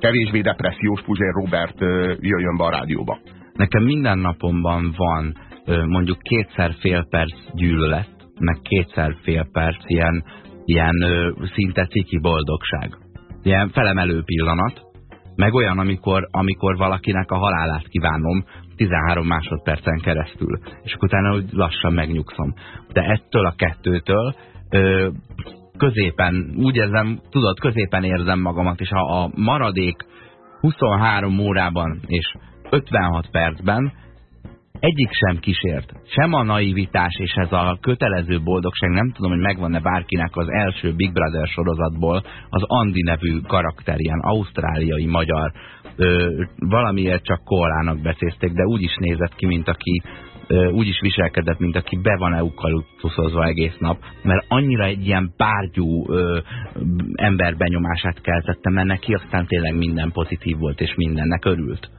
kevésbé depressziós Puzsér Robert jöjjön be a rádióba. Nekem minden napomban van mondjuk kétszer fél perc gyűlölet, meg kétszer fél perc ilyen, ilyen szinte ciki boldogság. Ilyen felemelő pillanat, meg olyan, amikor, amikor valakinek a halálát kívánom 13 másodpercen keresztül, és utána úgy lassan megnyugszom. De ettől a kettőtől ö, középen, úgy érzem, tudod, középen érzem magamat, és ha a maradék 23 órában és 56 percben egyik sem kísért. Sem a naivitás és ez a kötelező boldogság, nem tudom, hogy megvan-e bárkinek az első Big Brother sorozatból, az Andi nevű karakter, ilyen ausztráliai magyar, ö, valamiért csak koalának becézték, de úgy is nézett ki, mint aki úgy is viselkedett, mint aki be van eukaliptuszozva egész nap, mert annyira egy ilyen bárgyú ö, ember benyomását keltette, mert neki aztán tényleg minden pozitív volt, és mindennek örült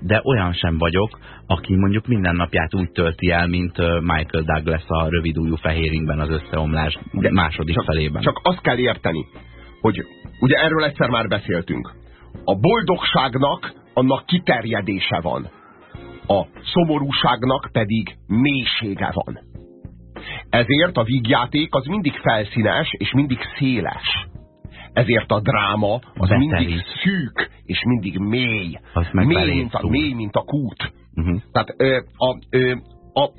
de olyan sem vagyok, aki mondjuk minden napját úgy tölti el, mint Michael Douglas a rövidújú fehéringben az összeomlás de második csak, felében. Csak azt kell érteni, hogy ugye erről egyszer már beszéltünk. A boldogságnak annak kiterjedése van. A szomorúságnak pedig mélysége van. Ezért a vígjáték az mindig felszínes és mindig széles. Ezért a dráma az Beteli. mindig szűk, és mindig mély. Mély mint, a, mély, mint a kút. Uh mhm. -huh. Tehát ö, a, ö, a,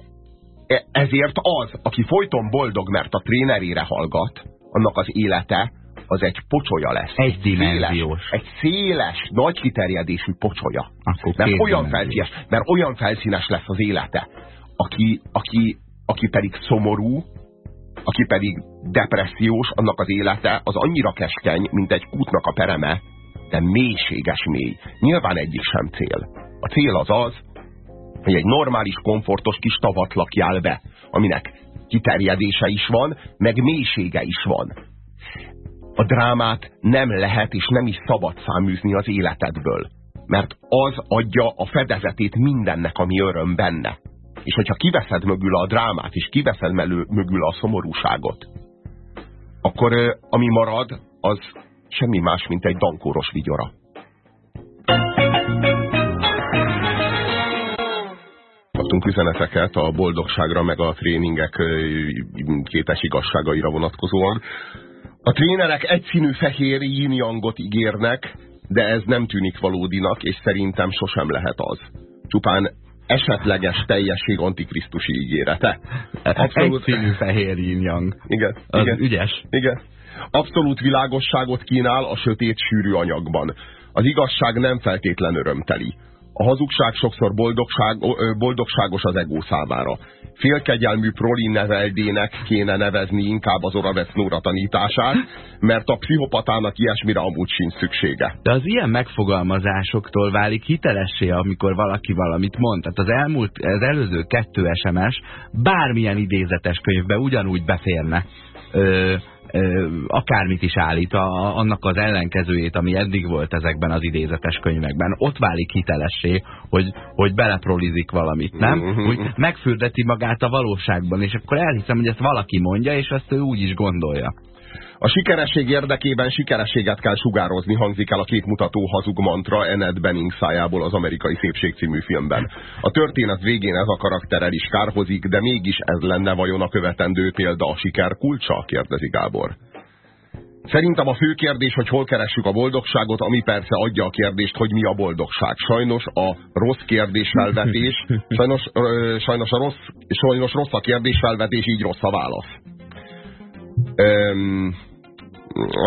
e, ezért az, aki folyton boldog, mert a trénerére hallgat, annak az élete az egy pocsolya lesz. Egy dimenziós. Széles, egy széles, nagy kiterjedésű pocsolya. Akkor mert olyan, felszínes, mert olyan felszínes lesz az élete. Aki, aki, aki pedig szomorú, aki pedig depressziós, annak az élete az annyira keskeny, mint egy kútnak a pereme, de mélységes mély. Nyilván egyik sem cél. A cél az az, hogy egy normális, komfortos kis tavat lakjál be, aminek kiterjedése is van, meg mélysége is van. A drámát nem lehet és nem is szabad száműzni az életedből, mert az adja a fedezetét mindennek, ami öröm benne. És hogyha kiveszed mögül a drámát, és kiveszed mögül a szomorúságot, akkor ami marad, az semmi más, mint egy dankóros vigyora. Kaptunk üzeneteket a boldogságra, meg a tréningek kétes igazságaira vonatkozóan. A trénerek egyszínű fehér yin ígérnek, de ez nem tűnik valódinak, és szerintem sosem lehet az. Csupán esetleges teljesség antikrisztusi ígérete. Abszolút Egyszínű fehér yin Igen, Az igen. ügyes. Igen. Abszolút világosságot kínál a sötét sűrű anyagban. Az igazság nem feltétlen örömteli. A hazugság sokszor boldogság, boldogságos az egó számára. Félkegyelmű prolin neveldének kéne nevezni inkább az Oravec Nóra tanítását, mert a pszichopatának ilyesmire amúgy sincs szüksége. De az ilyen megfogalmazásoktól válik hitelessé, amikor valaki valamit mond. Tehát az elmúlt, az előző kettő SMS bármilyen idézetes könyvbe ugyanúgy beférne. Ö, akármit is állít, a, annak az ellenkezőjét, ami eddig volt ezekben az idézetes könyvekben, ott válik hitelessé, hogy, hogy beleprolizik valamit, nem? Hogy megfürdeti magát a valóságban, és akkor elhiszem, hogy ezt valaki mondja, és azt ő úgy is gondolja. A sikeresség érdekében sikerességet kell sugározni, hangzik el a képmutató hazug mantra Annette Bening szájából az Amerikai Szépség című filmben. A történet végén ez a karakter is kárhozik, de mégis ez lenne vajon a követendő példa a siker kulcsa? kérdezi Gábor. Szerintem a fő kérdés, hogy hol keressük a boldogságot, ami persze adja a kérdést, hogy mi a boldogság. Sajnos a rossz kérdésfelvetés, (laughs) sajnos, ö, sajnos, a rossz, sajnos rossz a kérdésfelvetés, így rossz a válasz. Öm,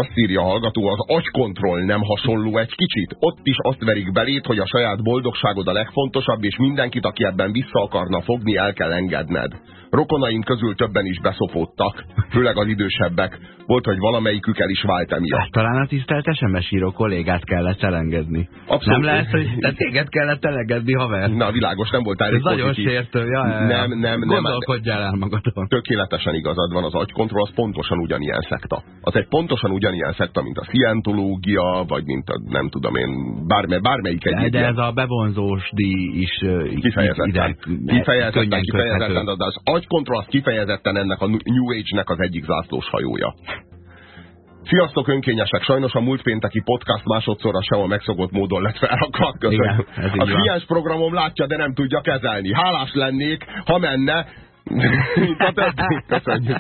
azt írja a hallgató, az agykontroll nem hasonló egy kicsit. Ott is azt verik belét, hogy a saját boldogságod a legfontosabb, és mindenkit, aki ebben vissza akarna fogni, el kell engedned. Rokonaim közül többen is beszopódtak, főleg az idősebbek. Volt, hogy valamelyikük el is vált emiatt. Hát, talán a tisztelt SMS író kollégát kellett elengedni. Abszolút. Nem lehet, hogy te téged kellett elengedni, haver? Na, világos, nem voltál Ez nagyon pozitív. sértő. Ja. Nem, nem, nem. Gondolkodjál el magadon. Tökéletesen igazad van, az agykontroll az pontosan ugyanilyen szekta. Az egy pontosan ugyanilyen szekta, mint a szientológia, vagy mint a, nem tudom én, bármely, bármelyik De, egyéb de ilyen- ez a bevonzós díj is Kifejezetten. ide Kifejezetten, kifejezetten, de az agykontroll az kifejezetten ennek a New Age-nek az egyik zászlós hajója. Sziasztok önkényesek! Sajnos a múlt pénteki podcast másodszorra sem a megszokott módon lett felrakva. Igen, A kliens programom látja, de nem tudja kezelni. Hálás lennék, ha menne. (laughs) A többi. Köszönjük.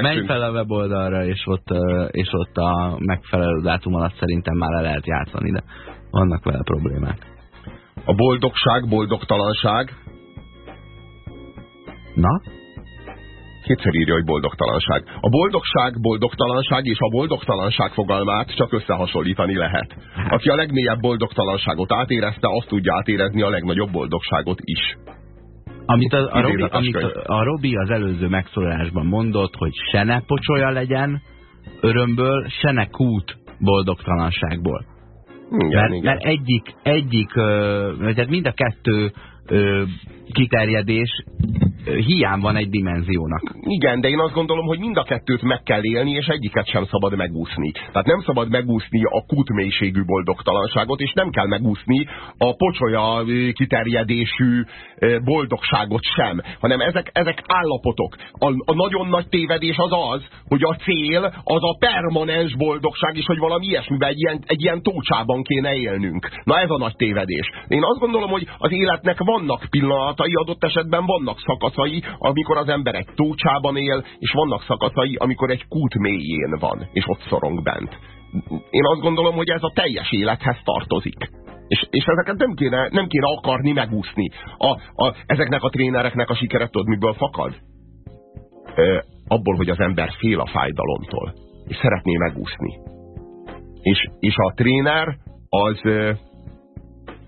Menj fel a weboldalra, és ott, és ott a megfelelő dátum alatt szerintem már le lehet játszani, de vannak vele problémák. A boldogság, boldogtalanság. Na? Kétszer írja, hogy boldogtalanság. A boldogság, boldogtalanság és a boldogtalanság fogalmát csak összehasonlítani lehet. Aki a legmélyebb boldogtalanságot átérezte, azt tudja átérezni a legnagyobb boldogságot is. Amit a, a, Robi, amit könyv. a Robi az előző megszólalásban mondott, hogy se ne pocsolya legyen örömből, se ne kút boldogtalanságból. Igen, Mert, igen. mert egyik, egyik ö, tehát mind a kettő ö, kiterjedés hiány van egy dimenziónak. Igen, de én azt gondolom, hogy mind a kettőt meg kell élni, és egyiket sem szabad megúszni. Tehát nem szabad megúszni a kútmélységű boldogtalanságot, és nem kell megúszni a pocsolya kiterjedésű boldogságot sem, hanem ezek, ezek állapotok. A, a nagyon nagy tévedés az az, hogy a cél az a permanens boldogság, és hogy valami ilyesmiben egy ilyen, egy ilyen tócsában kéne élnünk. Na ez a nagy tévedés. Én azt gondolom, hogy az életnek vannak pillanatai, adott esetben vannak szakaszai, amikor az ember egy tócsában él, és vannak szakaszai, amikor egy kút mélyén van, és ott szorong bent. Én azt gondolom, hogy ez a teljes élethez tartozik. És, és ezeket nem kéne, nem kéne akarni megúszni. A, a, ezeknek a trénereknek a sikere tudod, miből fakad? Ö, abból, hogy az ember fél a fájdalomtól, és szeretné megúszni. És, és a tréner az,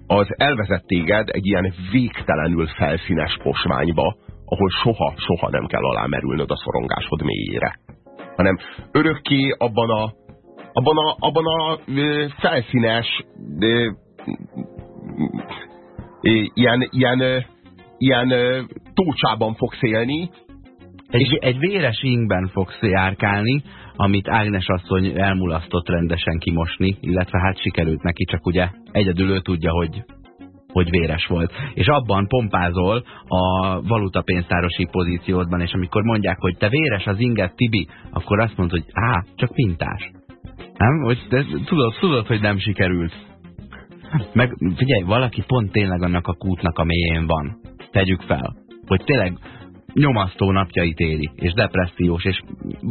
az elvezet téged egy ilyen végtelenül felszínes posványba, ahol soha, soha nem kell alámerülnöd a szorongásod mélyére. Hanem örökké abban a, abban a, abban a ö, felszínes ö, ilyen, ilyen, ilyen tócsában fogsz élni, Egy, egy véres ingben fogsz járkálni, amit Ágnes asszony elmulasztott rendesen kimosni, illetve hát sikerült neki, csak ugye egyedül ő tudja, hogy hogy véres volt. És abban pompázol a valutapénztárosi pozíciódban, és amikor mondják, hogy te véres az inget, Tibi, akkor azt mondod, hogy á, csak mintás. Nem? Hogy de tudod, tudod, hogy nem sikerült. Meg figyelj, valaki pont tényleg annak a kútnak a mélyén van. Tegyük fel. Hogy tényleg nyomasztó napjait éli, és depressziós, és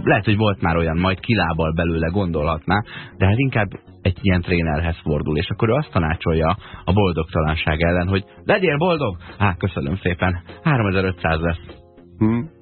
lehet, hogy volt már olyan, majd kilábal belőle gondolhatná, de hát inkább egy ilyen trénerhez fordul, és akkor ő azt tanácsolja a boldogtalanság ellen, hogy legyél boldog! Á, köszönöm szépen, 3500 lesz. hm?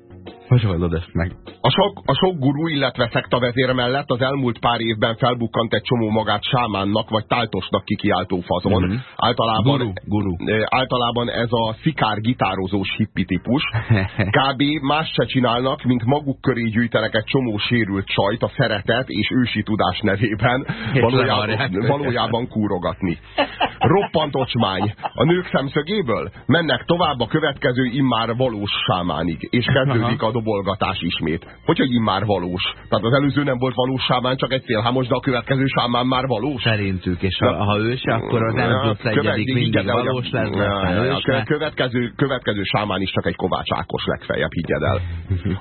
Hogy oldod ezt meg? A sok, a sok gurú, illetve szektavezér mellett az elmúlt pár évben felbukkant egy csomó magát sámánnak vagy táltosnak kikiáltó fazon. Mhm. Általában, Guru, guru. ö, általálban ez a szikár gitározós hippi típus. (laughs) Kb. más se csinálnak, mint maguk köré gyűjtenek egy csomó sérült csajt a szeretet és ősi tudás nevében valójában, (laughs) valójában kúrogatni. Roppant ocsmány. A nők szemszögéből mennek tovább a következő immár valós sámánig, és kezdődik a dobolgatás ismét. Hogy, hogy már valós? Tehát az előző nem volt valós sámán, csak egy félhámos, de a következő sámán már valós? Szerintük, és ha, ha ő se, akkor az plusz egyedik mindig valós lesz. A következő, következő sámán is csak egy Kovács Ákos legfeljebb, higgyed el.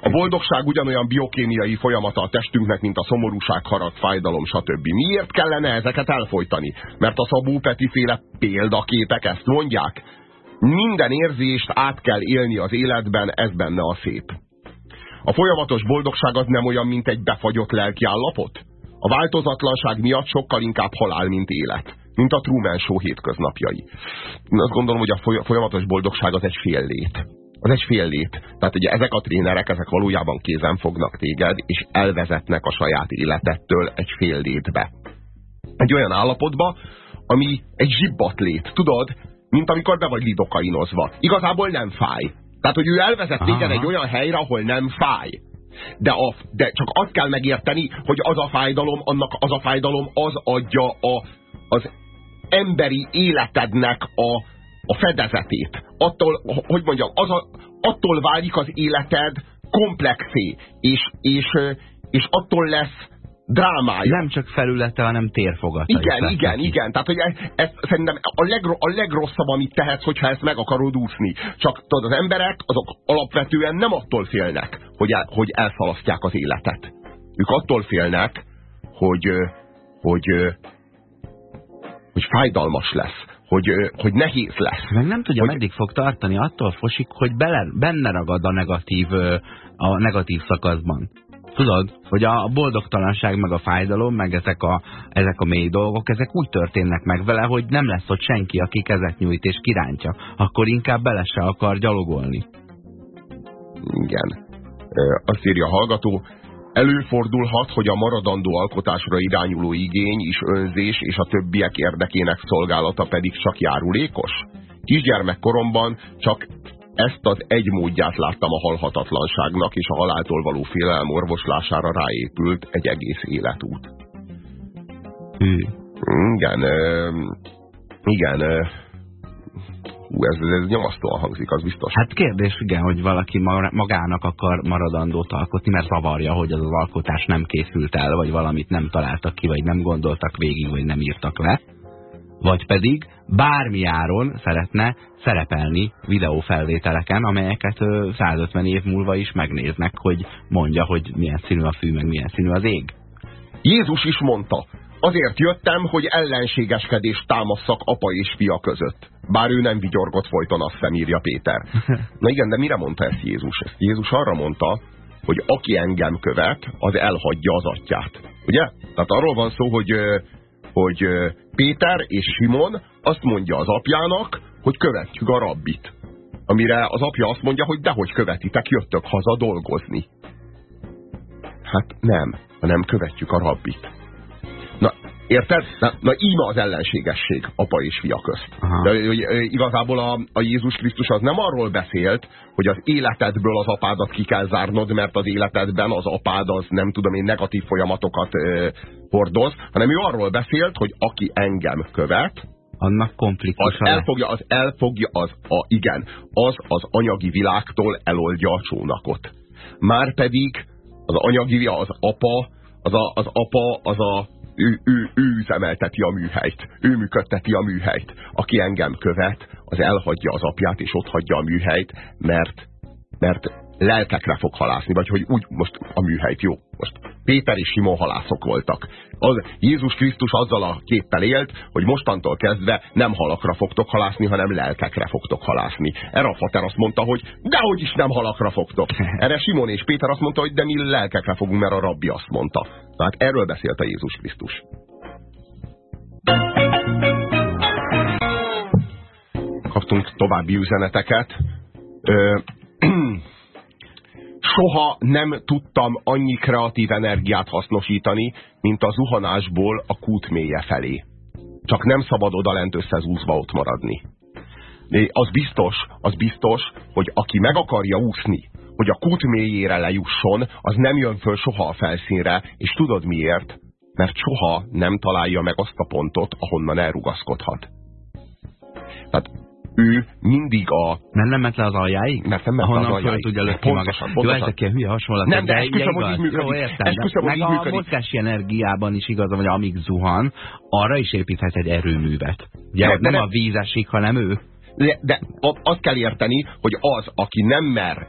A boldogság ugyanolyan biokémiai folyamata a testünknek, mint a szomorúság, harag, fájdalom, stb. Miért kellene ezeket elfolytani? Mert a Szabó Peti féle példaképek ezt mondják? Minden érzést át kell élni az életben, ez benne a szép. A folyamatos boldogság az nem olyan, mint egy befagyott lelki állapot? A változatlanság miatt sokkal inkább halál, mint élet. Mint a Truman Show hétköznapjai. Én azt gondolom, hogy a folyamatos boldogság az egy fél lét. Az egy fél lét. Tehát ugye ezek a trénerek, ezek valójában kézen fognak téged, és elvezetnek a saját életettől egy fél létbe. Egy olyan állapotba, ami egy zsibbat lét. Tudod, mint amikor be vagy lidokainozva. Igazából nem fáj. Tehát, hogy ő elvezet téged egy olyan helyre, ahol nem fáj. De, a, de csak azt kell megérteni, hogy az a fájdalom, annak az a fájdalom az adja a, az emberi életednek a, a fedezetét. Attól, hogy mondjam, az a, attól válik az életed komplexé, és, és, és attól lesz drámája. Nem csak felülete, hanem térfogata. Igen, igen, neki. igen. Tehát, hogy ez, ez szerintem a, legro, a legrosszabb, amit tehetsz, hogyha ezt meg akarod úszni. Csak tudod, az emberek azok alapvetően nem attól félnek, hogy, el, hogy elszalasztják az életet. Ők attól félnek, hogy, hogy, hogy fájdalmas lesz. Hogy, hogy nehéz lesz. Meg nem tudja, hogy... meddig fog tartani, attól fosik, hogy bele, benne ragad a negatív, a negatív szakaszban. Tudod, hogy a boldogtalanság, meg a fájdalom, meg ezek a, ezek a mély dolgok, ezek úgy történnek meg vele, hogy nem lesz ott senki, aki kezet nyújt és kirántja. Akkor inkább bele se akar gyalogolni. Igen. Azt írja a hallgató, Előfordulhat, hogy a maradandó alkotásra irányuló igény is önzés és a többiek érdekének szolgálata pedig csak járulékos? Kisgyermekkoromban csak ezt az egy módját láttam a halhatatlanságnak, és a haláltól való félelem orvoslására ráépült egy egész életút. Hű. Igen, igen, Hú, ez, ez nyomasztóan hangzik, az biztos. Hát kérdés, igen, hogy valaki magának akar maradandót alkotni, mert zavarja, hogy az az alkotás nem készült el, vagy valamit nem találtak ki, vagy nem gondoltak végig, vagy nem írtak le vagy pedig bármi áron szeretne szerepelni videófelvételeken, amelyeket 150 év múlva is megnéznek, hogy mondja, hogy milyen színű a fű, meg milyen színű az ég. Jézus is mondta, azért jöttem, hogy ellenségeskedést támasszak apa és fia között. Bár ő nem vigyorgott folyton, azt sem írja Péter. (laughs) Na igen, de mire mondta ezt Jézus? Ezt Jézus arra mondta, hogy aki engem követ, az elhagyja az atyát. Ugye? Tehát arról van szó, hogy hogy Péter és Simon azt mondja az apjának, hogy követjük a rabbit. Amire az apja azt mondja, hogy dehogy követitek, jöttök haza dolgozni. Hát nem, hanem követjük a rabbit. Érted? Na, na íme az ellenségesség apa és fia közt. Aha. De igazából a, a Jézus Krisztus az nem arról beszélt, hogy az életedből az apádat ki kell zárnod, mert az életedben az apád az nem tudom én negatív folyamatokat ö, hordoz, hanem ő arról beszélt, hogy aki engem követ, annak konfliktus. Az elfogja, az elfogja, az a, igen, az az anyagi világtól eloldja a csónakot. Márpedig az anyagi, az apa, az, a, az apa, az a ő, ő, ő üzemelteti a műhelyt, ő működteti a műhelyt. Aki engem követ, az elhagyja az apját, és ott hagyja a műhelyt, mert, mert lelkekre fog halászni, vagy hogy úgy most a műhelyt jó. Most Péter és Simon halászok voltak. Az, Jézus Krisztus azzal a képpel élt, hogy mostantól kezdve nem halakra fogtok halászni, hanem lelkekre fogtok halászni. Erre a fater azt mondta, hogy dehogy is nem halakra fogtok. (laughs) Erre Simon és Péter azt mondta, hogy de mi lelkekre fogunk, mert a rabbi azt mondta. Tehát erről beszélt a Jézus Krisztus. Kaptunk további üzeneteket. Ö, soha nem tudtam annyi kreatív energiát hasznosítani, mint a zuhanásból a kút mélye felé. Csak nem szabad oda lent összezúzva ott maradni. De az biztos, az biztos, hogy aki meg akarja úszni, hogy a kút mélyére lejusson, az nem jön föl soha a felszínre, és tudod miért? Mert soha nem találja meg azt a pontot, ahonnan elrugaszkodhat. Tehát ő mindig a... Mert nem ment le az aljáig? Mert nem ment le az aljáig. Honnan tudja lökni pontosan, maga. Pontosan. Jó, ezek ilyen hülye hasonlatok. Nem, de, de esküszöm, hogy így működik. Jó, értem, esküszöm, meg a mozgási energiában is igaz, hogy amíg zuhan, arra is építhet egy erőművet. Ugye de, nem de, a víz esik, hanem ő. De, de azt kell érteni, hogy az, aki nem mer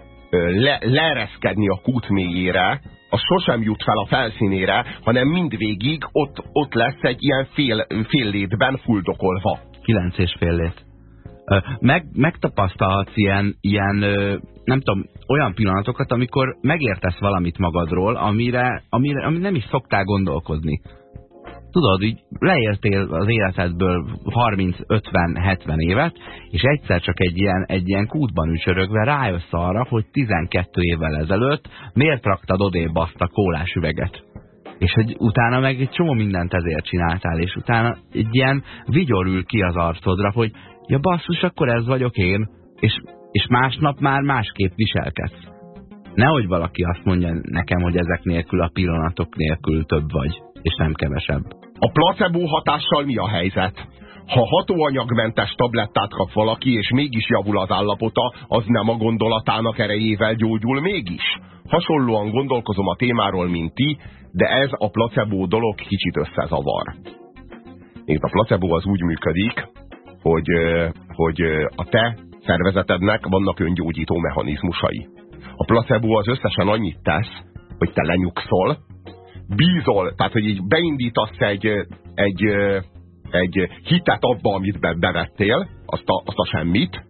le, leereszkedni a kút mélyére, az sosem jut fel a felszínére, hanem mindvégig ott, ott lesz egy ilyen fél, fél létben fuldokolva. Kilenc és fél lét. Meg, megtapasztalhatsz ilyen, ilyen, nem tudom, olyan pillanatokat, amikor megértesz valamit magadról, amire, amire, amire nem is szoktál gondolkozni tudod, így leértél az életedből 30-50-70 évet, és egyszer csak egy ilyen, egy ilyen kútban ücsörögve rájössz arra, hogy 12 évvel ezelőtt miért raktad odébb azt a kólás üveget. És hogy utána meg egy csomó mindent ezért csináltál, és utána egy ilyen vigyorül ki az arcodra, hogy ja basszus, akkor ez vagyok én, és, és másnap már másképp viselkedsz. Nehogy valaki azt mondja nekem, hogy ezek nélkül a pillanatok nélkül több vagy, és nem kevesebb. A placebo hatással mi a helyzet? Ha hatóanyagmentes tablettát kap valaki, és mégis javul az állapota, az nem a gondolatának erejével gyógyul mégis? Hasonlóan gondolkozom a témáról, mint ti, de ez a placebo dolog kicsit összezavar. Itt a placebo az úgy működik, hogy, hogy a te szervezetednek vannak öngyógyító mechanizmusai. A placebo az összesen annyit tesz, hogy te lenyugszol, bízol, tehát hogy így beindítasz egy, egy, egy hitet abba, amit be, bevettél, azt a, azt a semmit,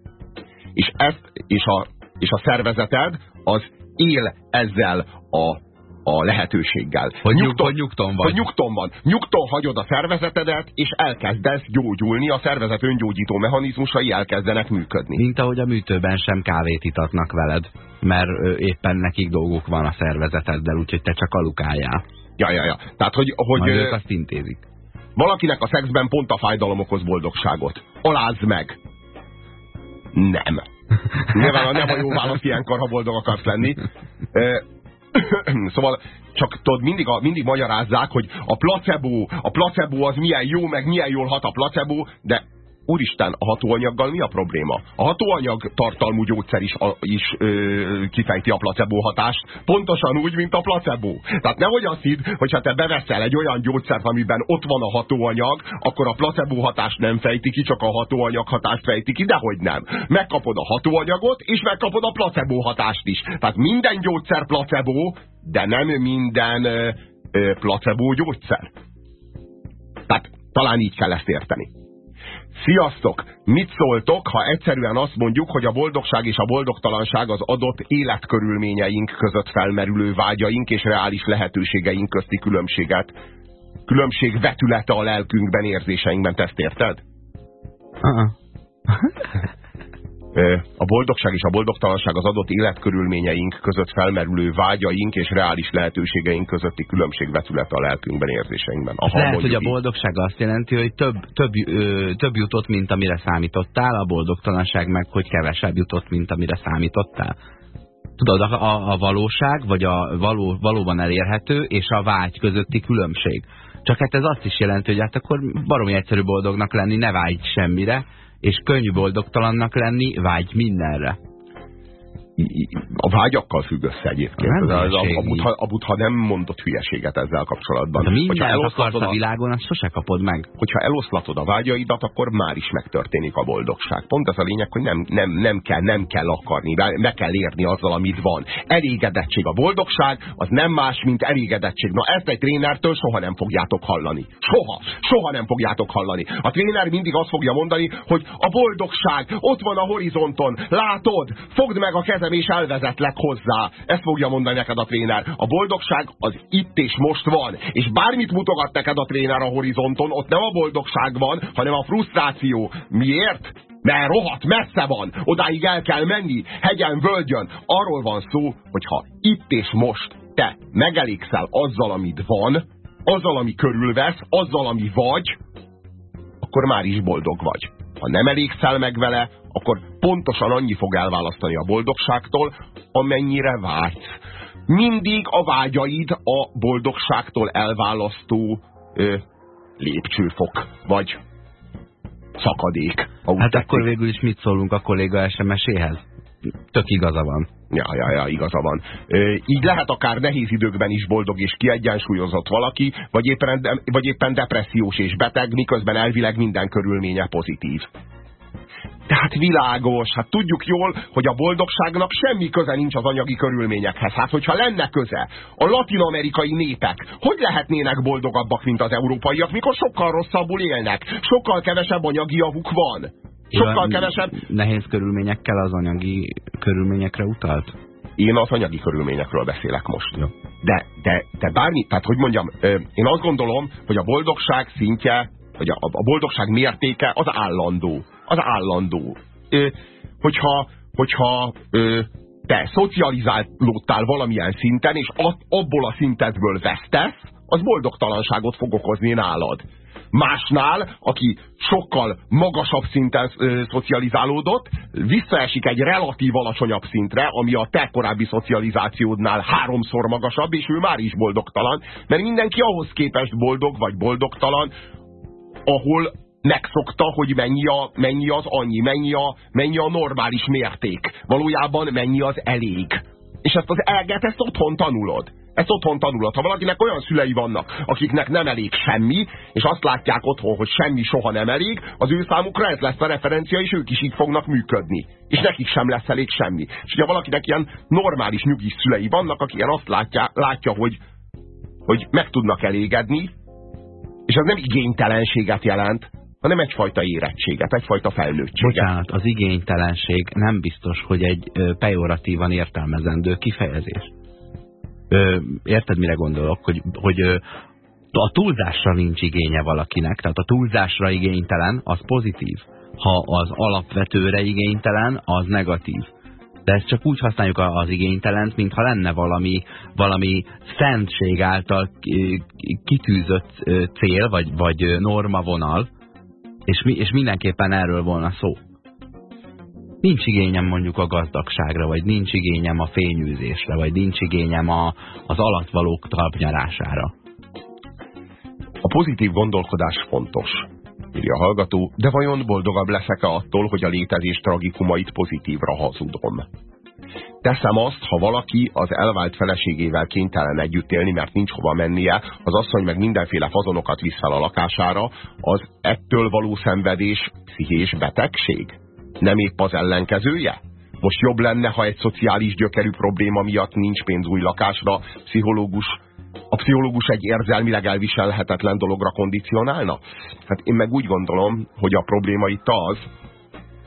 és, ezt, és, a, és a szervezeted az él ezzel a, a lehetőséggel. Hogy, nyugton, nyugton van. Hogy nyugton van. Nyugton hagyod a szervezetedet, és elkezdesz gyógyulni, a szervezet öngyógyító mechanizmusai elkezdenek működni. Mint ahogy a műtőben sem kávét itatnak veled, mert éppen nekik dolguk van a szervezeteddel, úgyhogy te csak alukáljál. Ja, ja, ja. Tehát, hogy... hogy Majd ők azt intézik. Valakinek a szexben pont a fájdalom okoz boldogságot. Alázd meg! Nem. (laughs) Nyilván nem a jó válasz ilyenkor, ha boldog akarsz lenni. (coughs) szóval csak tudod, mindig, a, mindig magyarázzák, hogy a placebo, a placebo az milyen jó, meg milyen jól hat a placebo, de úristen, a hatóanyaggal mi a probléma? A hatóanyag tartalmú gyógyszer is, a, is ö, kifejti a placebo hatást, pontosan úgy, mint a placebo. Tehát nehogy azt hidd, hogyha te beveszel egy olyan gyógyszert, amiben ott van a hatóanyag, akkor a placebo hatást nem fejti ki, csak a hatóanyag hatást fejti ki, dehogy nem. Megkapod a hatóanyagot, és megkapod a placebo hatást is. Tehát minden gyógyszer placebo, de nem minden ö, ö, placebo gyógyszer. Tehát talán így kell ezt érteni. Sziasztok! Mit szóltok, ha egyszerűen azt mondjuk, hogy a boldogság és a boldogtalanság az adott életkörülményeink között felmerülő vágyaink és reális lehetőségeink közti különbséget? Különbség vetülete a lelkünkben, érzéseinkben, te ezt érted? Uh (laughs) -uh. A boldogság és a boldogtalanság az adott életkörülményeink között felmerülő vágyaink és reális lehetőségeink közötti különbség vetülete a lelkünkben, érzéseinkben. Aha, lehet, hogy a boldogság azt jelenti, hogy több, több, ö, több jutott, mint amire számítottál, a boldogtalanság meg, hogy kevesebb jutott, mint amire számítottál. Tudod, a, a valóság, vagy a való, valóban elérhető, és a vágy közötti különbség. Csak hát ez azt is jelenti, hogy hát akkor baromi egyszerű boldognak lenni, ne vágy semmire, és könnyű boldogtalannak lenni, vágy mindenre a vágyakkal függ össze egyébként. Nem a, a, a, butha, a butha nem mondott hülyeséget ezzel kapcsolatban. De minden akarsz a világon, azt sose kapod meg. Hogyha eloszlatod a vágyaidat, akkor már is megtörténik a boldogság. Pont ez a lényeg, hogy nem, nem, nem, kell, nem kell akarni, meg kell érni azzal, amit van. Elégedettség a boldogság, az nem más, mint elégedettség. Na ezt egy trénertől soha nem fogjátok hallani. Soha. Soha nem fogjátok hallani. A tréner mindig azt fogja mondani, hogy a boldogság ott van a horizonton. Látod? Fogd meg a kezed vezem és elvezetlek hozzá. Ezt fogja mondani neked a tréner. A boldogság az itt és most van. És bármit mutogat neked a tréner a horizonton, ott nem a boldogság van, hanem a frusztráció. Miért? Mert rohadt messze van, odáig el kell menni, hegyen, völgyön. Arról van szó, hogyha itt és most te megelégszel azzal, amit van, azzal, ami körülvesz, azzal, ami vagy, akkor már is boldog vagy. Ha nem elégszel meg vele, akkor pontosan annyi fog elválasztani a boldogságtól, amennyire vágysz. Mindig a vágyaid a boldogságtól elválasztó ö, lépcsőfok, vagy szakadék. Hát tetszik. akkor végül is mit szólunk a kolléga SMS-éhez? Tök igaza van. Ja, ja, ja, igaza van. Ö, így lehet akár nehéz időkben is boldog és kiegyensúlyozott valaki, vagy éppen, vagy éppen depressziós és beteg, miközben elvileg minden körülménye pozitív. Tehát világos, hát tudjuk jól, hogy a boldogságnak semmi köze nincs az anyagi körülményekhez. Hát hogyha lenne köze, a latinamerikai népek hogy lehetnének boldogabbak, mint az európaiak, mikor sokkal rosszabbul élnek, sokkal kevesebb anyagi javuk van. Sokkal kevesebb... Nehéz körülményekkel az anyagi körülményekre utalt? Én az anyagi körülményekről beszélek most. Jó. De, de, de bármi, tehát hogy mondjam, én azt gondolom, hogy a boldogság szintje, vagy a, a boldogság mértéke az állandó az állandó. Hogyha hogyha te szocializálódtál valamilyen szinten, és abból a szintedből vesztesz, az boldogtalanságot fog okozni nálad. Másnál, aki sokkal magasabb szinten szocializálódott, visszaesik egy relatív alacsonyabb szintre, ami a te korábbi szocializációdnál háromszor magasabb, és ő már is boldogtalan, mert mindenki ahhoz képest boldog vagy boldogtalan, ahol megszokta, hogy mennyi, a, mennyi az annyi, mennyi a, mennyi a normális mérték. Valójában mennyi az elég. És ezt az elget, ezt otthon tanulod. Ezt otthon tanulod. Ha valakinek olyan szülei vannak, akiknek nem elég semmi, és azt látják otthon, hogy semmi soha nem elég, az ő számukra ez lesz a referencia, és ők is így fognak működni. És nekik sem lesz elég semmi. És ugye valakinek ilyen normális nyugis szülei vannak, akik ilyen azt látja, látja hogy, hogy meg tudnak elégedni, és ez nem igénytelenséget jelent, hanem egyfajta érettséget, egyfajta felnőttséget. Bocsánat, az igénytelenség nem biztos, hogy egy pejoratívan értelmezendő kifejezés. Érted, mire gondolok? Hogy, hogy a túlzásra nincs igénye valakinek, tehát a túlzásra igénytelen, az pozitív. Ha az alapvetőre igénytelen, az negatív. De ezt csak úgy használjuk az igénytelent, mintha lenne valami, valami szentség által kitűzött cél, vagy, vagy normavonal, és, mi, és mindenképpen erről volna szó. Nincs igényem mondjuk a gazdagságra, vagy nincs igényem a fényűzésre, vagy nincs igényem a, az alatvalók talpnyarására. A pozitív gondolkodás fontos, írja a hallgató, de vajon boldogabb leszek-e attól, hogy a létezés tragikumait pozitívra hazudom? Teszem azt, ha valaki az elvált feleségével kénytelen együtt élni, mert nincs hova mennie, az asszony meg mindenféle fazonokat visz fel a lakására, az ettől való szenvedés pszichés betegség? Nem épp az ellenkezője? Most jobb lenne, ha egy szociális gyökerű probléma miatt nincs pénz új lakásra, pszichológus a pszichológus egy érzelmileg elviselhetetlen dologra kondicionálna? Hát én meg úgy gondolom, hogy a probléma itt az,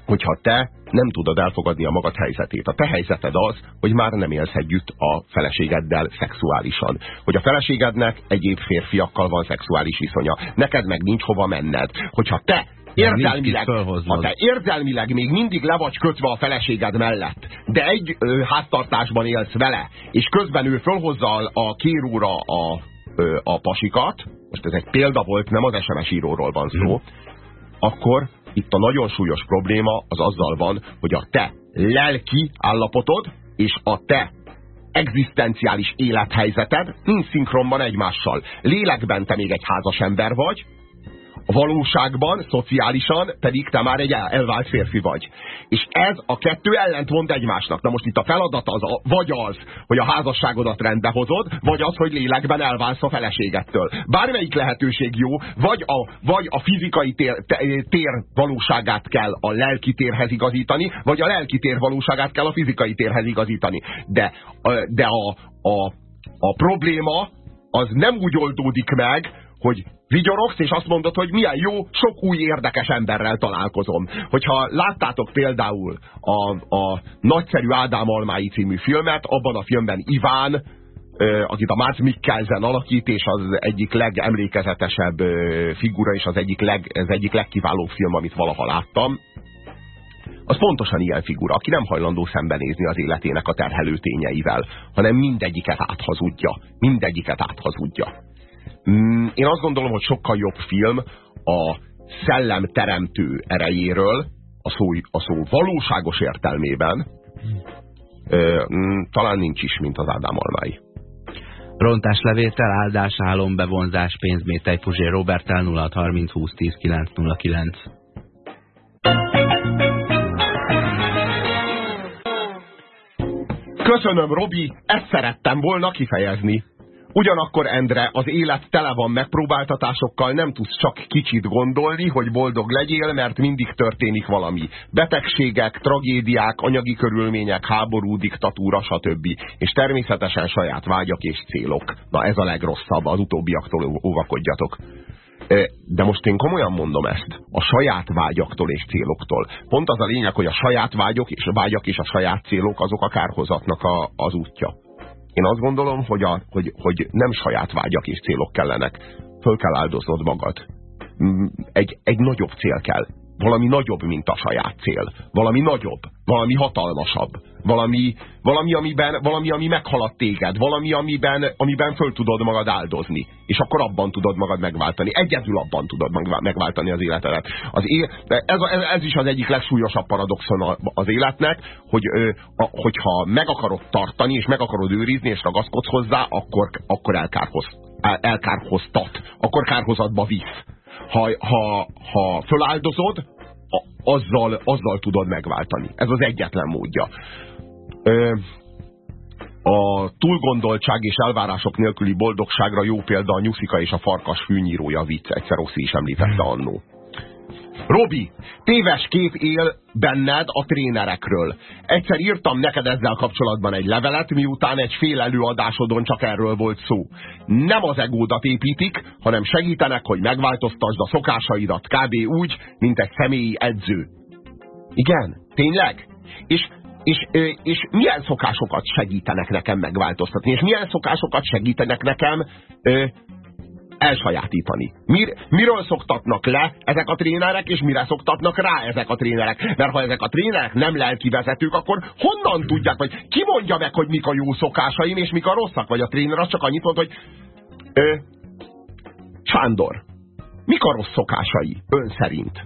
hogyha te nem tudod elfogadni a magad helyzetét. A te helyzeted az, hogy már nem élsz együtt a feleségeddel szexuálisan. Hogy a feleségednek egyéb férfiakkal van szexuális viszonya. Neked meg nincs hova menned. Hogyha te érzelmileg, ha te érzelmileg még mindig le vagy kötve a feleséged mellett, de egy ö, háztartásban élsz vele, és közben ő fölhozza a, kéróra a, ö, a pasikat, most ez egy példa volt, nem az SMS íróról van szó, hmm. akkor itt a nagyon súlyos probléma az azzal van, hogy a te lelki állapotod és a te egzisztenciális élethelyzeted nincs szinkronban egymással. Lélekben te még egy házas ember vagy, valóságban, szociálisan pedig te már egy elvált férfi vagy. És ez a kettő ellentmond egymásnak. Na most itt a feladat az vagy az, hogy a házasságodat rendbe hozod, vagy az, hogy lélekben elválsz a feleségettől. Bármelyik lehetőség jó, vagy a, vagy a fizikai tér, tér valóságát kell a lelki térhez igazítani, vagy a lelki tér valóságát kell a fizikai térhez igazítani. De, de a, a, a probléma az nem úgy oldódik meg, hogy vigyorogsz, és azt mondod, hogy milyen jó, sok új érdekes emberrel találkozom. Hogyha láttátok például a, a nagyszerű Ádám Almái című filmet, abban a filmben Iván, akit a Mads Mikkelsen alakít, és az egyik legemlékezetesebb figura, és az egyik, leg, az egyik legkiválóbb film, amit valaha láttam, az pontosan ilyen figura, aki nem hajlandó szembenézni az életének a terhelő tényeivel, hanem mindegyiket áthazudja. Mindegyiket áthazudja. Mm, én azt gondolom, hogy sokkal jobb film a szellem teremtő erejéről, a szó, a szó valóságos értelmében, mm, talán nincs is, mint az Ádám almái. Rontáslevétel, áldás, álom, bevonzás, pénzmétej, Puzsé Robert 0630 20 10 909. Köszönöm, Robi, ezt szerettem volna kifejezni. Ugyanakkor, Endre, az élet tele van megpróbáltatásokkal, nem tudsz csak kicsit gondolni, hogy boldog legyél, mert mindig történik valami. Betegségek, tragédiák, anyagi körülmények, háború, diktatúra, stb. És természetesen saját vágyak és célok. Na ez a legrosszabb, az utóbbiaktól óvakodjatok. De most én komolyan mondom ezt, a saját vágyaktól és céloktól. Pont az a lényeg, hogy a saját vágyok és a vágyak és a saját célok azok a kárhozatnak a, az útja. Én azt gondolom, hogy, a, hogy, hogy nem saját vágyak és célok kellenek. Föl kell áldoznod magad. Mm, egy, egy nagyobb cél kell. Valami nagyobb, mint a saját cél. Valami nagyobb, valami hatalmasabb. Valami, valami, amiben, valami ami meghaladt téged. Valami, amiben, amiben föl tudod magad áldozni. És akkor abban tudod magad megváltani. Egyedül abban tudod megváltani az életedet. Az é, ez, ez, ez is az egyik legsúlyosabb paradoxon az életnek, hogy a, hogyha meg akarod tartani, és meg akarod őrizni, és ragaszkodsz hozzá, akkor, akkor elkárhoz, el, elkárhoztat. Akkor kárhozatba visz ha, ha, ha föláldozod, azzal, azzal tudod megváltani. Ez az egyetlen módja. Ö, a túlgondoltság és elvárások nélküli boldogságra jó példa a nyuszika és a farkas fűnyírója vicc. Egyszer Rossi is említette annó. Robi, téves kép él benned a trénerekről. Egyszer írtam neked ezzel kapcsolatban egy levelet, miután egy fél előadásodon csak erről volt szó. Nem az egódat építik, hanem segítenek, hogy megváltoztasd a szokásaidat kb. úgy, mint egy személyi edző. Igen? Tényleg? És és, és milyen szokásokat segítenek nekem megváltoztatni, és milyen szokásokat segítenek nekem elsajátítani. Mir, miről szoktatnak le ezek a trénerek, és mire szoktatnak rá ezek a trénerek? Mert ha ezek a trénerek nem lelki vezetők, akkor honnan tudják, vagy ki mondja meg, hogy mik a jó szokásaim, és mik a rosszak? Vagy a tréner az csak annyit mond, hogy ö, Sándor, mik a rossz szokásai ön szerint?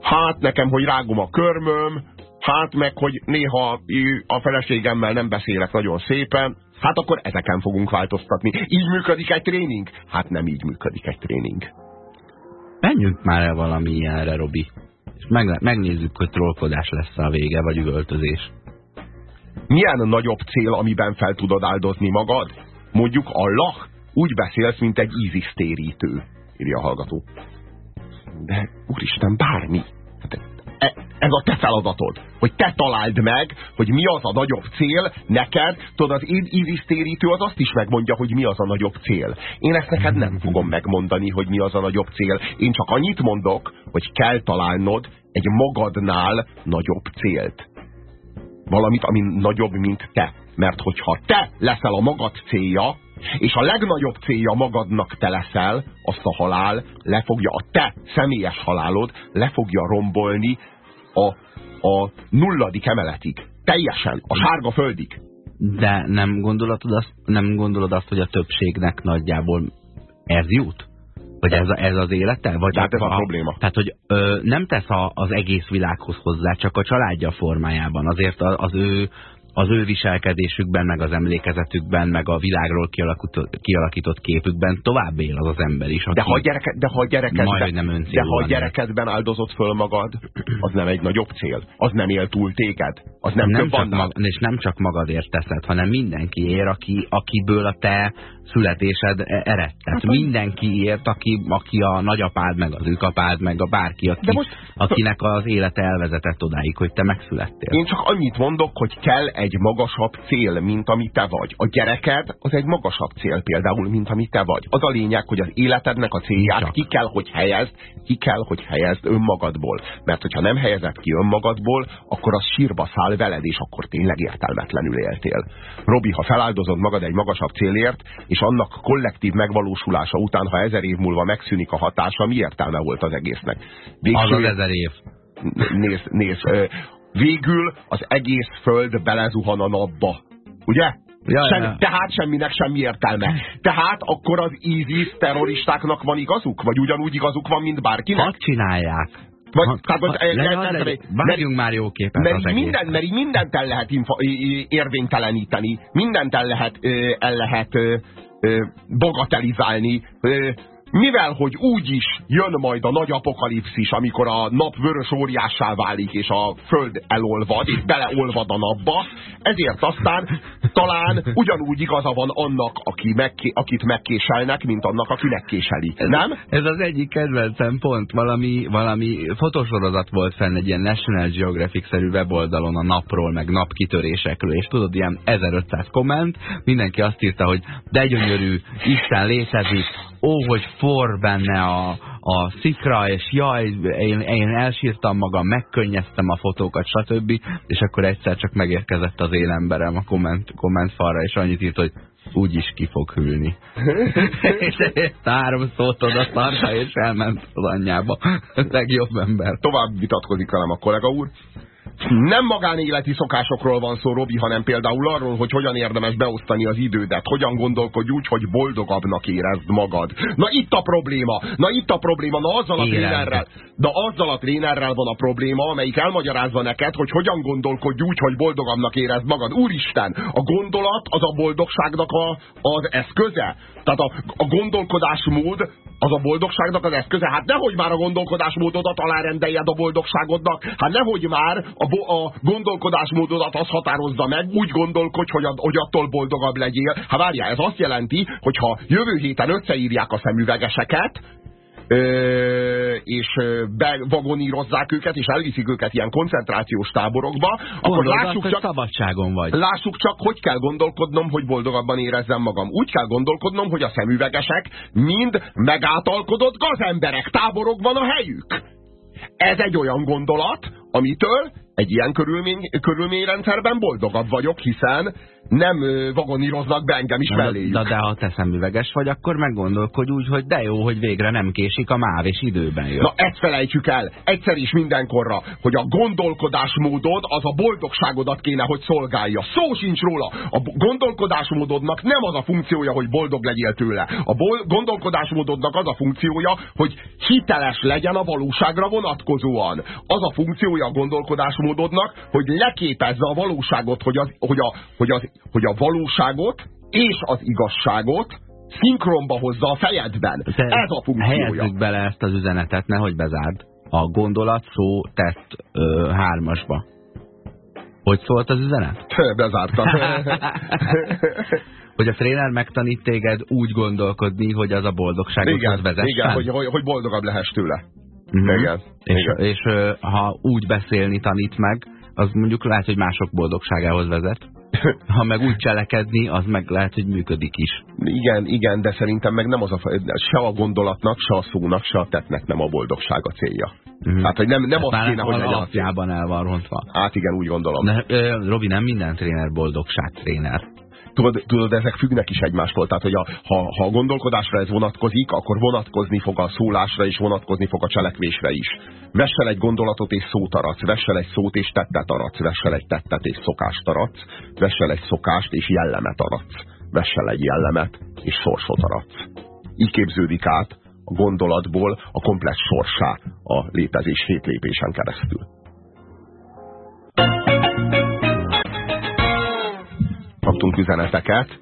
Hát nekem, hogy rágom a körmöm, hát meg, hogy néha a feleségemmel nem beszélek nagyon szépen, Hát akkor ezeken fogunk változtatni. Így működik egy tréning? Hát nem így működik egy tréning. Menjünk már el valami ilyenre, Robi. És meg, megnézzük, hogy trollkodás lesz a vége, vagy üvöltözés. Milyen nagyobb cél, amiben fel tudod áldozni magad? Mondjuk Allah, úgy beszélsz, mint egy ízisztérítő, írja a hallgató. De úristen, bármi. Hát ez a te feladatod, hogy te találd meg, hogy mi az a nagyobb cél neked, tudod, az ízisztérítő az azt is megmondja, hogy mi az a nagyobb cél. Én ezt neked nem fogom megmondani, hogy mi az a nagyobb cél. Én csak annyit mondok, hogy kell találnod egy magadnál nagyobb célt. Valamit, ami nagyobb, mint te. Mert hogyha te leszel a magad célja, és a legnagyobb célja magadnak te leszel, azt a halál le fogja, a te személyes halálod le fogja rombolni a, a nulladik emeletig. Teljesen, a sárga földig. De nem gondolod azt, nem gondolod azt, hogy a többségnek nagyjából ez jut? Vagy ez, a, ez az élete? Vagy hát ez a, a probléma. Tehát, hogy ö, nem tesz a, az egész világhoz hozzá, csak a családja formájában. Azért az, az ő az ő viselkedésükben, meg az emlékezetükben, meg a világról kialakított, képükben tovább él az az ember is. De ha, gyereke, de ha gyerekedben, de ha gyerekedben áldozott föl magad, az nem egy nagyobb cél. Az nem él túl téged. Az nem, nem csak mag, És nem csak magadért teszed, hanem mindenki ér, aki, akiből a te születésed e- eredt. Tehát hát, mindenki ért, aki, aki a nagyapád, meg az őkapád, meg a bárki, aki, most, akinek az élete elvezetett odáig, hogy te megszülettél. Én csak annyit mondok, hogy kell egy magasabb cél, mint ami te vagy. A gyereked az egy magasabb cél például, mint ami te vagy. Az a lényeg, hogy az életednek a célját csak. ki kell, hogy helyezd, ki kell, hogy helyezd önmagadból. Mert hogyha nem helyezed ki önmagadból, akkor az sírba száll veled, és akkor tényleg értelmetlenül éltél. Robi, ha feláldozod magad egy magasabb célért, és annak kollektív megvalósulása után, ha ezer év múlva megszűnik a hatása, mi értelme volt az egésznek? Végső... Az ezer év. Nézd, nézd, végül az egész föld belezuhan a napba. Ugye? Ja, Sem, ja. Tehát semminek semmi értelme. Tehát akkor az ISIS terroristáknak van igazuk? Vagy ugyanúgy igazuk van, mint bárkinek? Hadd csinálják. Vagy, ha, tehát, ha, e, e, e, e, várjunk már jó képet mert az minden, Mert így mindent el lehet info, érvényteleníteni, mindent el lehet, el lehet bagatelizálni, mivel hogy úgy is jön majd a nagy apokalipszis, amikor a nap vörös óriássá válik, és a föld elolvad, és beleolvad a napba, ezért aztán talán ugyanúgy igaza van annak, aki megké, akit megkéselnek, mint annak, aki megkéseli. Nem? Ez az egyik kedvencem pont. Valami, valami fotosorozat volt fenn egy ilyen National Geographic-szerű weboldalon a napról, meg napkitörésekről, és tudod, ilyen 1500 komment, mindenki azt írta, hogy de gyönyörű, Isten létezik, ó, hogy for benne a, a szikra, és jaj, én, én elsírtam magam, megkönnyeztem a fotókat, stb. És akkor egyszer csak megérkezett az én emberem a komment, kommentfalra, és annyit írt, hogy úgyis ki fog hűlni. és (laughs) (laughs) három szót oda szarta, és elment az anyjába. (laughs) Legjobb ember. Tovább vitatkozik velem a kollega úr. Nem magánéleti szokásokról van szó, Robi, hanem például arról, hogy hogyan érdemes beosztani az idődet, hogyan gondolkodj úgy, hogy boldogabbnak érezd magad. Na itt a probléma, na itt a probléma, na azzal a trénerrel, de azzal a trénerrel van a probléma, amelyik elmagyarázza neked, hogy hogyan gondolkodj úgy, hogy boldogabbnak érezd magad. Úristen, a gondolat az a boldogságnak a, az eszköze. Tehát a, a gondolkodásmód az a boldogságnak az eszköze. Hát nehogy már a gondolkodásmódodat alárendeljed a boldogságodnak. Hát nehogy már a, a gondolkodásmódodat az határozza meg, úgy gondolkodj, hogy, a, hogy attól boldogabb legyél. Hát várjál, ez azt jelenti, hogy ha jövő héten összeírják a szemüvegeseket, ö, és bevagonírozzák őket, és elviszik őket ilyen koncentrációs táborokba, akkor lássuk csak, szabadságon vagy. lássuk csak, hogy kell gondolkodnom, hogy boldogabban érezzem magam. Úgy kell gondolkodnom, hogy a szemüvegesek mind megátalkodott gazemberek, táborokban a helyük. Ez egy olyan gondolat, amitől egy ilyen körülmény, körülményrendszerben boldogabb vagyok, hiszen nem vagoníroznak be engem is melléjük. De, de ha te szemüveges vagy, akkor meggondolkodj úgy, hogy de jó, hogy végre nem késik a máv, és időben jön. Na ezt felejtjük el, egyszer is mindenkorra, hogy a gondolkodásmódod az a boldogságodat kéne, hogy szolgálja. Szó sincs róla. A gondolkodásmódodnak nem az a funkciója, hogy boldog legyél tőle. A gondolkodásmódodnak az a funkciója, hogy hiteles legyen a valóságra vonatkozóan. Az a funkciója a gondolkodásmódodnak, hogy leképezze a valóságot, hogy, az, hogy, a, hogy, az, hogy a valóságot és az igazságot szinkronba hozza a fejedben. De Ez a funkciója. Helyezzük bele ezt az üzenetet, nehogy bezárd. A gondolat szó teszt ö, hármasba. Hogy szólt az üzenet? Bezártam. (laughs) hogy a tréner megtanít téged úgy gondolkodni, hogy az a boldogsághoz vezessen. Igen, hogy, hogy, hogy boldogabb lehess tőle. Uh mhm. -huh. Igen. És, igen. és ha úgy beszélni tanít meg, az mondjuk lehet, hogy mások boldogságához vezet. (laughs) Ha meg úgy cselekedni, az meg lehet, hogy működik is. Igen, igen, de szerintem meg nem az a, se a gondolatnak, se a szónak, se a tettnek nem a boldogság a célja. Uh. -huh. Hát, hogy nem, nem azt kéne, hogy legyen a el van rontva. Hát igen, úgy gondolom. De, Robi, nem minden tréner boldogság tréner tudod, tudod, ezek függnek is egymástól. Tehát, hogy a, ha, ha a gondolkodásra ez vonatkozik, akkor vonatkozni fog a szólásra, és vonatkozni fog a cselekvésre is. Vessel egy gondolatot és szót aratsz, vessel egy szót és tettet aratsz, vessel egy tettet és szokást aratsz, vessel egy szokást és jellemet aratsz, vessel egy jellemet és sorsot aratsz. Így képződik át a gondolatból a komplex sorsá a létezés hét lépésen keresztül. Kaptunk üzeneteket.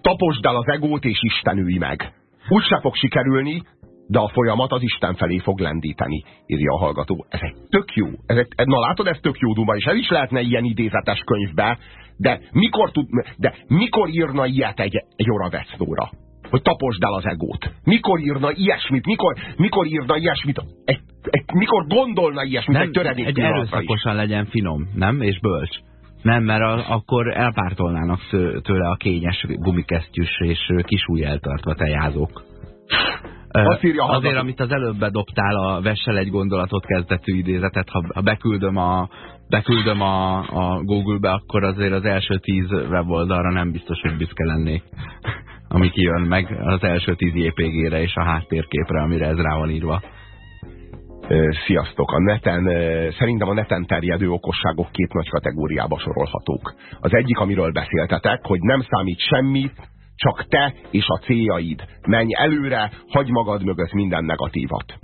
Taposd el az egót és Isten meg. Úgy se fog sikerülni, de a folyamat az Isten felé fog lendíteni, írja a hallgató. Ez egy tök jó. Ez egy, na látod, ez tök jó duma, és ez is lehetne ilyen idézetes könyvbe, de mikor, tud, de mikor írna ilyet egy, egy oravecnóra? Hogy taposd el az egót. Mikor írna ilyesmit? Mikor, mikor írna ilyesmit? Egy, egy, mikor gondolna ilyesmit nem, egy töredék Egy erőszakosan legyen finom, nem? És bölcs. Nem, mert a, akkor elpártolnának tőle a kényes gumikesztyűs és kisúly eltartva tejázók. Azt írja, Azért, amit az előbb bedobtál a Vessel egy gondolatot kezdetű idézetet, ha, ha beküldöm a, beküldöm a, a Google-be, akkor azért az első tíz weboldalra nem biztos, hogy büszke lennék. (laughs) Ami kijön meg az első tíz JPG-re és a háttérképre, amire ez rá van írva. Sziasztok! A neten, szerintem a neten terjedő okosságok két nagy kategóriába sorolhatók. Az egyik, amiről beszéltetek, hogy nem számít semmit, csak te és a céljaid. Menj előre, hagy magad mögött minden negatívat.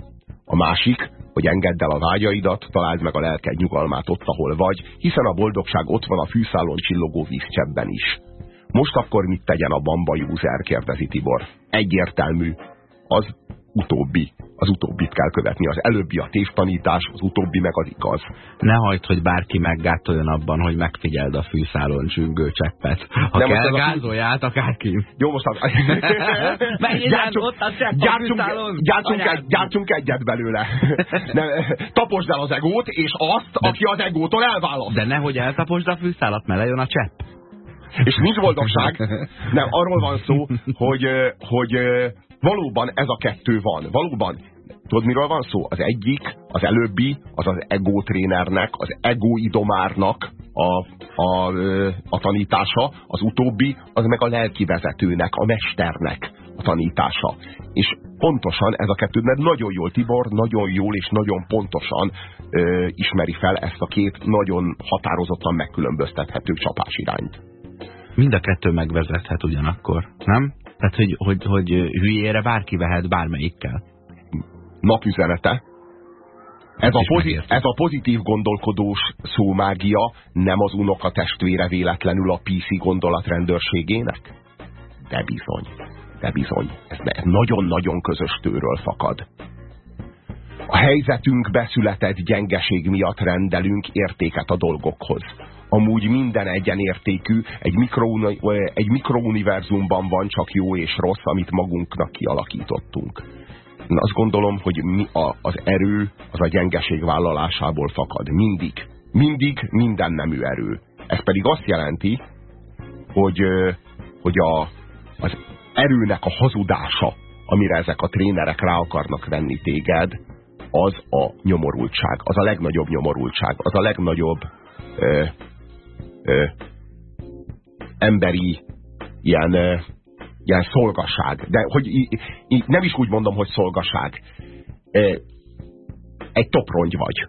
A másik, hogy engedd el a vágyaidat, találd meg a lelked nyugalmát ott, ahol vagy, hiszen a boldogság ott van a fűszálon csillogó vízcsebben is. Most akkor mit tegyen a bamba user, kérdezi Tibor. Egyértelmű. az utóbbi. Az utóbbit kell követni. Az előbbi a tévtanítás, az utóbbi meg az igaz. Ne hagyd, hogy bárki meggátoljon abban, hogy megfigyeld a fűszálon csüngő cseppet. Ha Nem, kell, az a- gázoljátok akárki. Jó, most az... (laughs) Ide, ott a csepp a gyártsunk, fűszálon. gyártsunk, egy, gyártsunk egyet belőle. (laughs) Nem, taposd el az egót, és azt, De- aki az egótól elválaszt. De nehogy eltaposd a fűszálat, mert lejön a csepp. És nincs boldogság. Nem, arról van szó, hogy, hogy valóban ez a kettő van. Valóban. Tudod, miről van szó? Az egyik, az előbbi, az az ego trénernek, az ego idomárnak a, a, a tanítása, az utóbbi, az meg a lelki vezetőnek, a mesternek a tanítása. És pontosan ez a kettő, mert nagyon jól Tibor, nagyon jól és nagyon pontosan ö, ismeri fel ezt a két nagyon határozottan megkülönböztethető csapás irányt. Mind a kettő megvezethet ugyanakkor, nem? Tehát, hogy, hogy, hogy hülyére bárki vehet bármelyikkel. napüzenete. Ez a, pozit, ez a pozitív gondolkodós szómágia nem az unoka testvére véletlenül a PC gondolatrendőrségének? De bizony, de bizony. Ez ez nagyon-nagyon közös tőről fakad. A helyzetünk beszületett gyengeség miatt rendelünk értéket a dolgokhoz. Amúgy minden egyenértékű, egy, mikrouni, egy mikrouniverzumban van csak jó és rossz, amit magunknak kialakítottunk. Én azt gondolom, hogy mi a, az erő az a gyengeség vállalásából fakad. Mindig. Mindig minden nemű erő. Ez pedig azt jelenti, hogy, hogy a, az erőnek a hazudása, amire ezek a trénerek rá akarnak venni téged, az a nyomorultság. Az a legnagyobb nyomorultság. Az a legnagyobb ö, emberi ilyen, ö, ilyen szolgaság. De hogy í- í- nem is úgy mondom, hogy szolgaság. Ö, Egy toprongy vagy.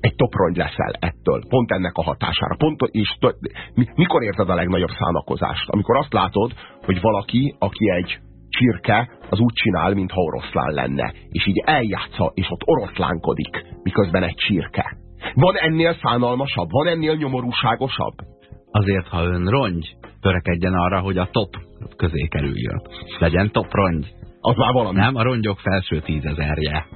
Egy toprongy leszel ettől. Pont ennek a hatására. Pont, és t- mi- mikor érzed a legnagyobb szánakozást? Amikor azt látod, hogy valaki, aki egy csirke, az úgy csinál, mintha oroszlán lenne. És így eljátsza, és ott oroszlánkodik, miközben egy csirke. Van ennél szánalmasabb? Van ennél nyomorúságosabb? Azért, ha ön rongy, törekedjen arra, hogy a top közé kerüljön. Legyen top rongy. Az már valami. Nem a rongyok felső tízezerje.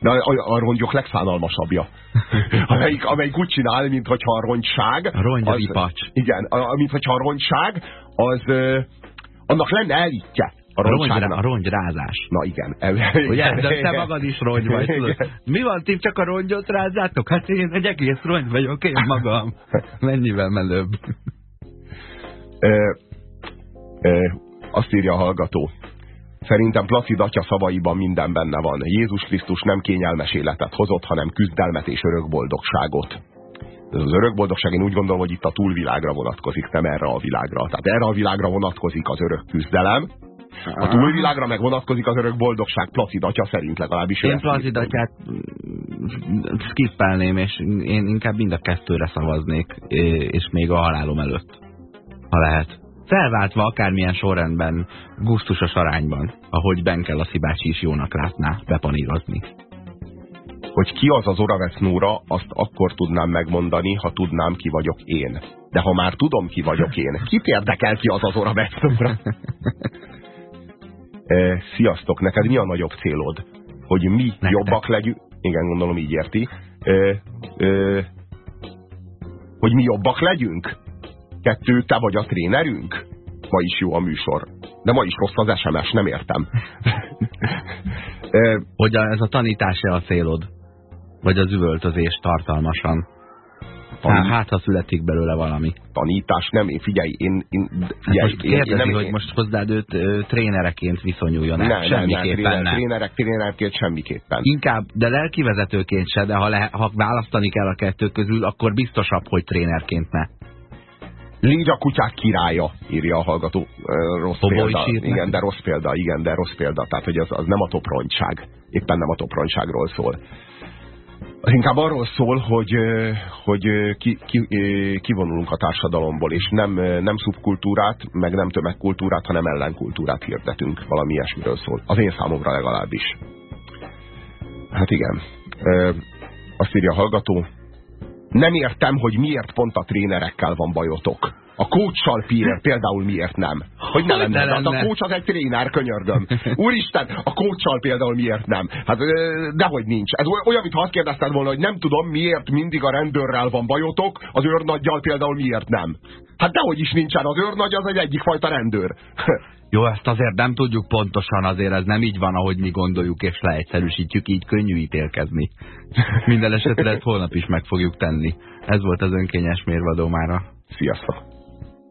De a, a, rongyok legszánalmasabbja. (laughs) amelyik, amelyik úgy csinál, mintha a rongyság... A rongy az- ripacs. Igen, a, mintha a rongyság, az... Ö, annak lenne elítje. A rongy, a rongyrázás. Na igen. Ugye? De te magad is rongy vagy. Tudod. Mi van, ti csak a rongyot rázzátok? Hát én egy egész rongy vagyok, én magam. Mennyivel menőbb. Ö, ö, azt írja a hallgató. Szerintem Placid atya szavaiban minden benne van. Jézus Krisztus nem kényelmes életet hozott, hanem küzdelmet és örök boldogságot. Ez az örök boldogság, én úgy gondolom, hogy itt a túlvilágra vonatkozik, nem erre a világra. Tehát erre a világra vonatkozik az örök küzdelem, a túlvilágra meg vonatkozik az örök boldogság, Placid atya szerint legalábbis. Én Placid atyát mm, skippelném, és én inkább mind a kettőre szavaznék, és még a halálom előtt, ha lehet. Felváltva akármilyen sorrendben, gusztusos arányban, ahogy Benkel a Szibácsi is jónak látná bepanírozni. hogy ki az az Oravec Nóra, azt akkor tudnám megmondani, ha tudnám, ki vagyok én. De ha már tudom, ki vagyok én, kit érdekel ki az az Oravec Nóra? (laughs) e, sziasztok, neked mi a nagyobb célod? Hogy mi Nektek. jobbak legyünk? Igen, gondolom így érti. E, e, hogy mi jobbak legyünk? Kettő, te vagy a trénerünk? Ma is jó a műsor. De ma is rossz az SMS, nem értem. (laughs) Hogy ez a tanítás-e a célod? Vagy az üvöltözés tartalmasan? Tanít- Hát, hát, ha születik belőle valami. tanítás, nem, én figyelj, én, én Hát figyelj, most én, én kérdezi, nem, hogy most hozzád őt ö, trénereként viszonyuljon el. ne, ne, ne, Semmiképpen tréner, nem. trénerek, trénerként semmiképpen. Inkább, de lelkivezetőként se, de ha, le, ha választani kell a kettő közül, akkor biztosabb, hogy trénerként ne. Légy a kutyák királya, írja a hallgató. Rossz példa. Igen, de rossz példa, igen, de rossz példa. Tehát, hogy az, az nem a toprontság. Éppen nem a toprontságról szól. Az inkább arról szól, hogy, hogy ki, ki, kivonulunk a társadalomból, és nem, nem szubkultúrát, meg nem tömegkultúrát, hanem ellenkultúrát hirdetünk. Valami ilyesmiről szól. Az én számomra legalábbis. Hát igen. Azt írja a hallgató, nem értem, hogy miért pont a trénerekkel van bajotok. A kócsal például miért nem? Hogy ne lenne? lenne. Hát a kócs az egy tréner, könyörgöm. Úristen, a kócsal például miért nem? Hát dehogy nincs. Ez olyan, mintha azt kérdezted volna, hogy nem tudom, miért mindig a rendőrrel van bajotok, az őrnaggyal például miért nem? Hát dehogy is nincsen, az őrnagy az egy egyik fajta rendőr. (laughs) Jó, ezt azért nem tudjuk pontosan, azért ez nem így van, ahogy mi gondoljuk, és leegyszerűsítjük, így könnyű ítélkezni. Minden esetre ezt holnap is meg fogjuk tenni. Ez volt az önkényes mérvadó mára. Sziasztok!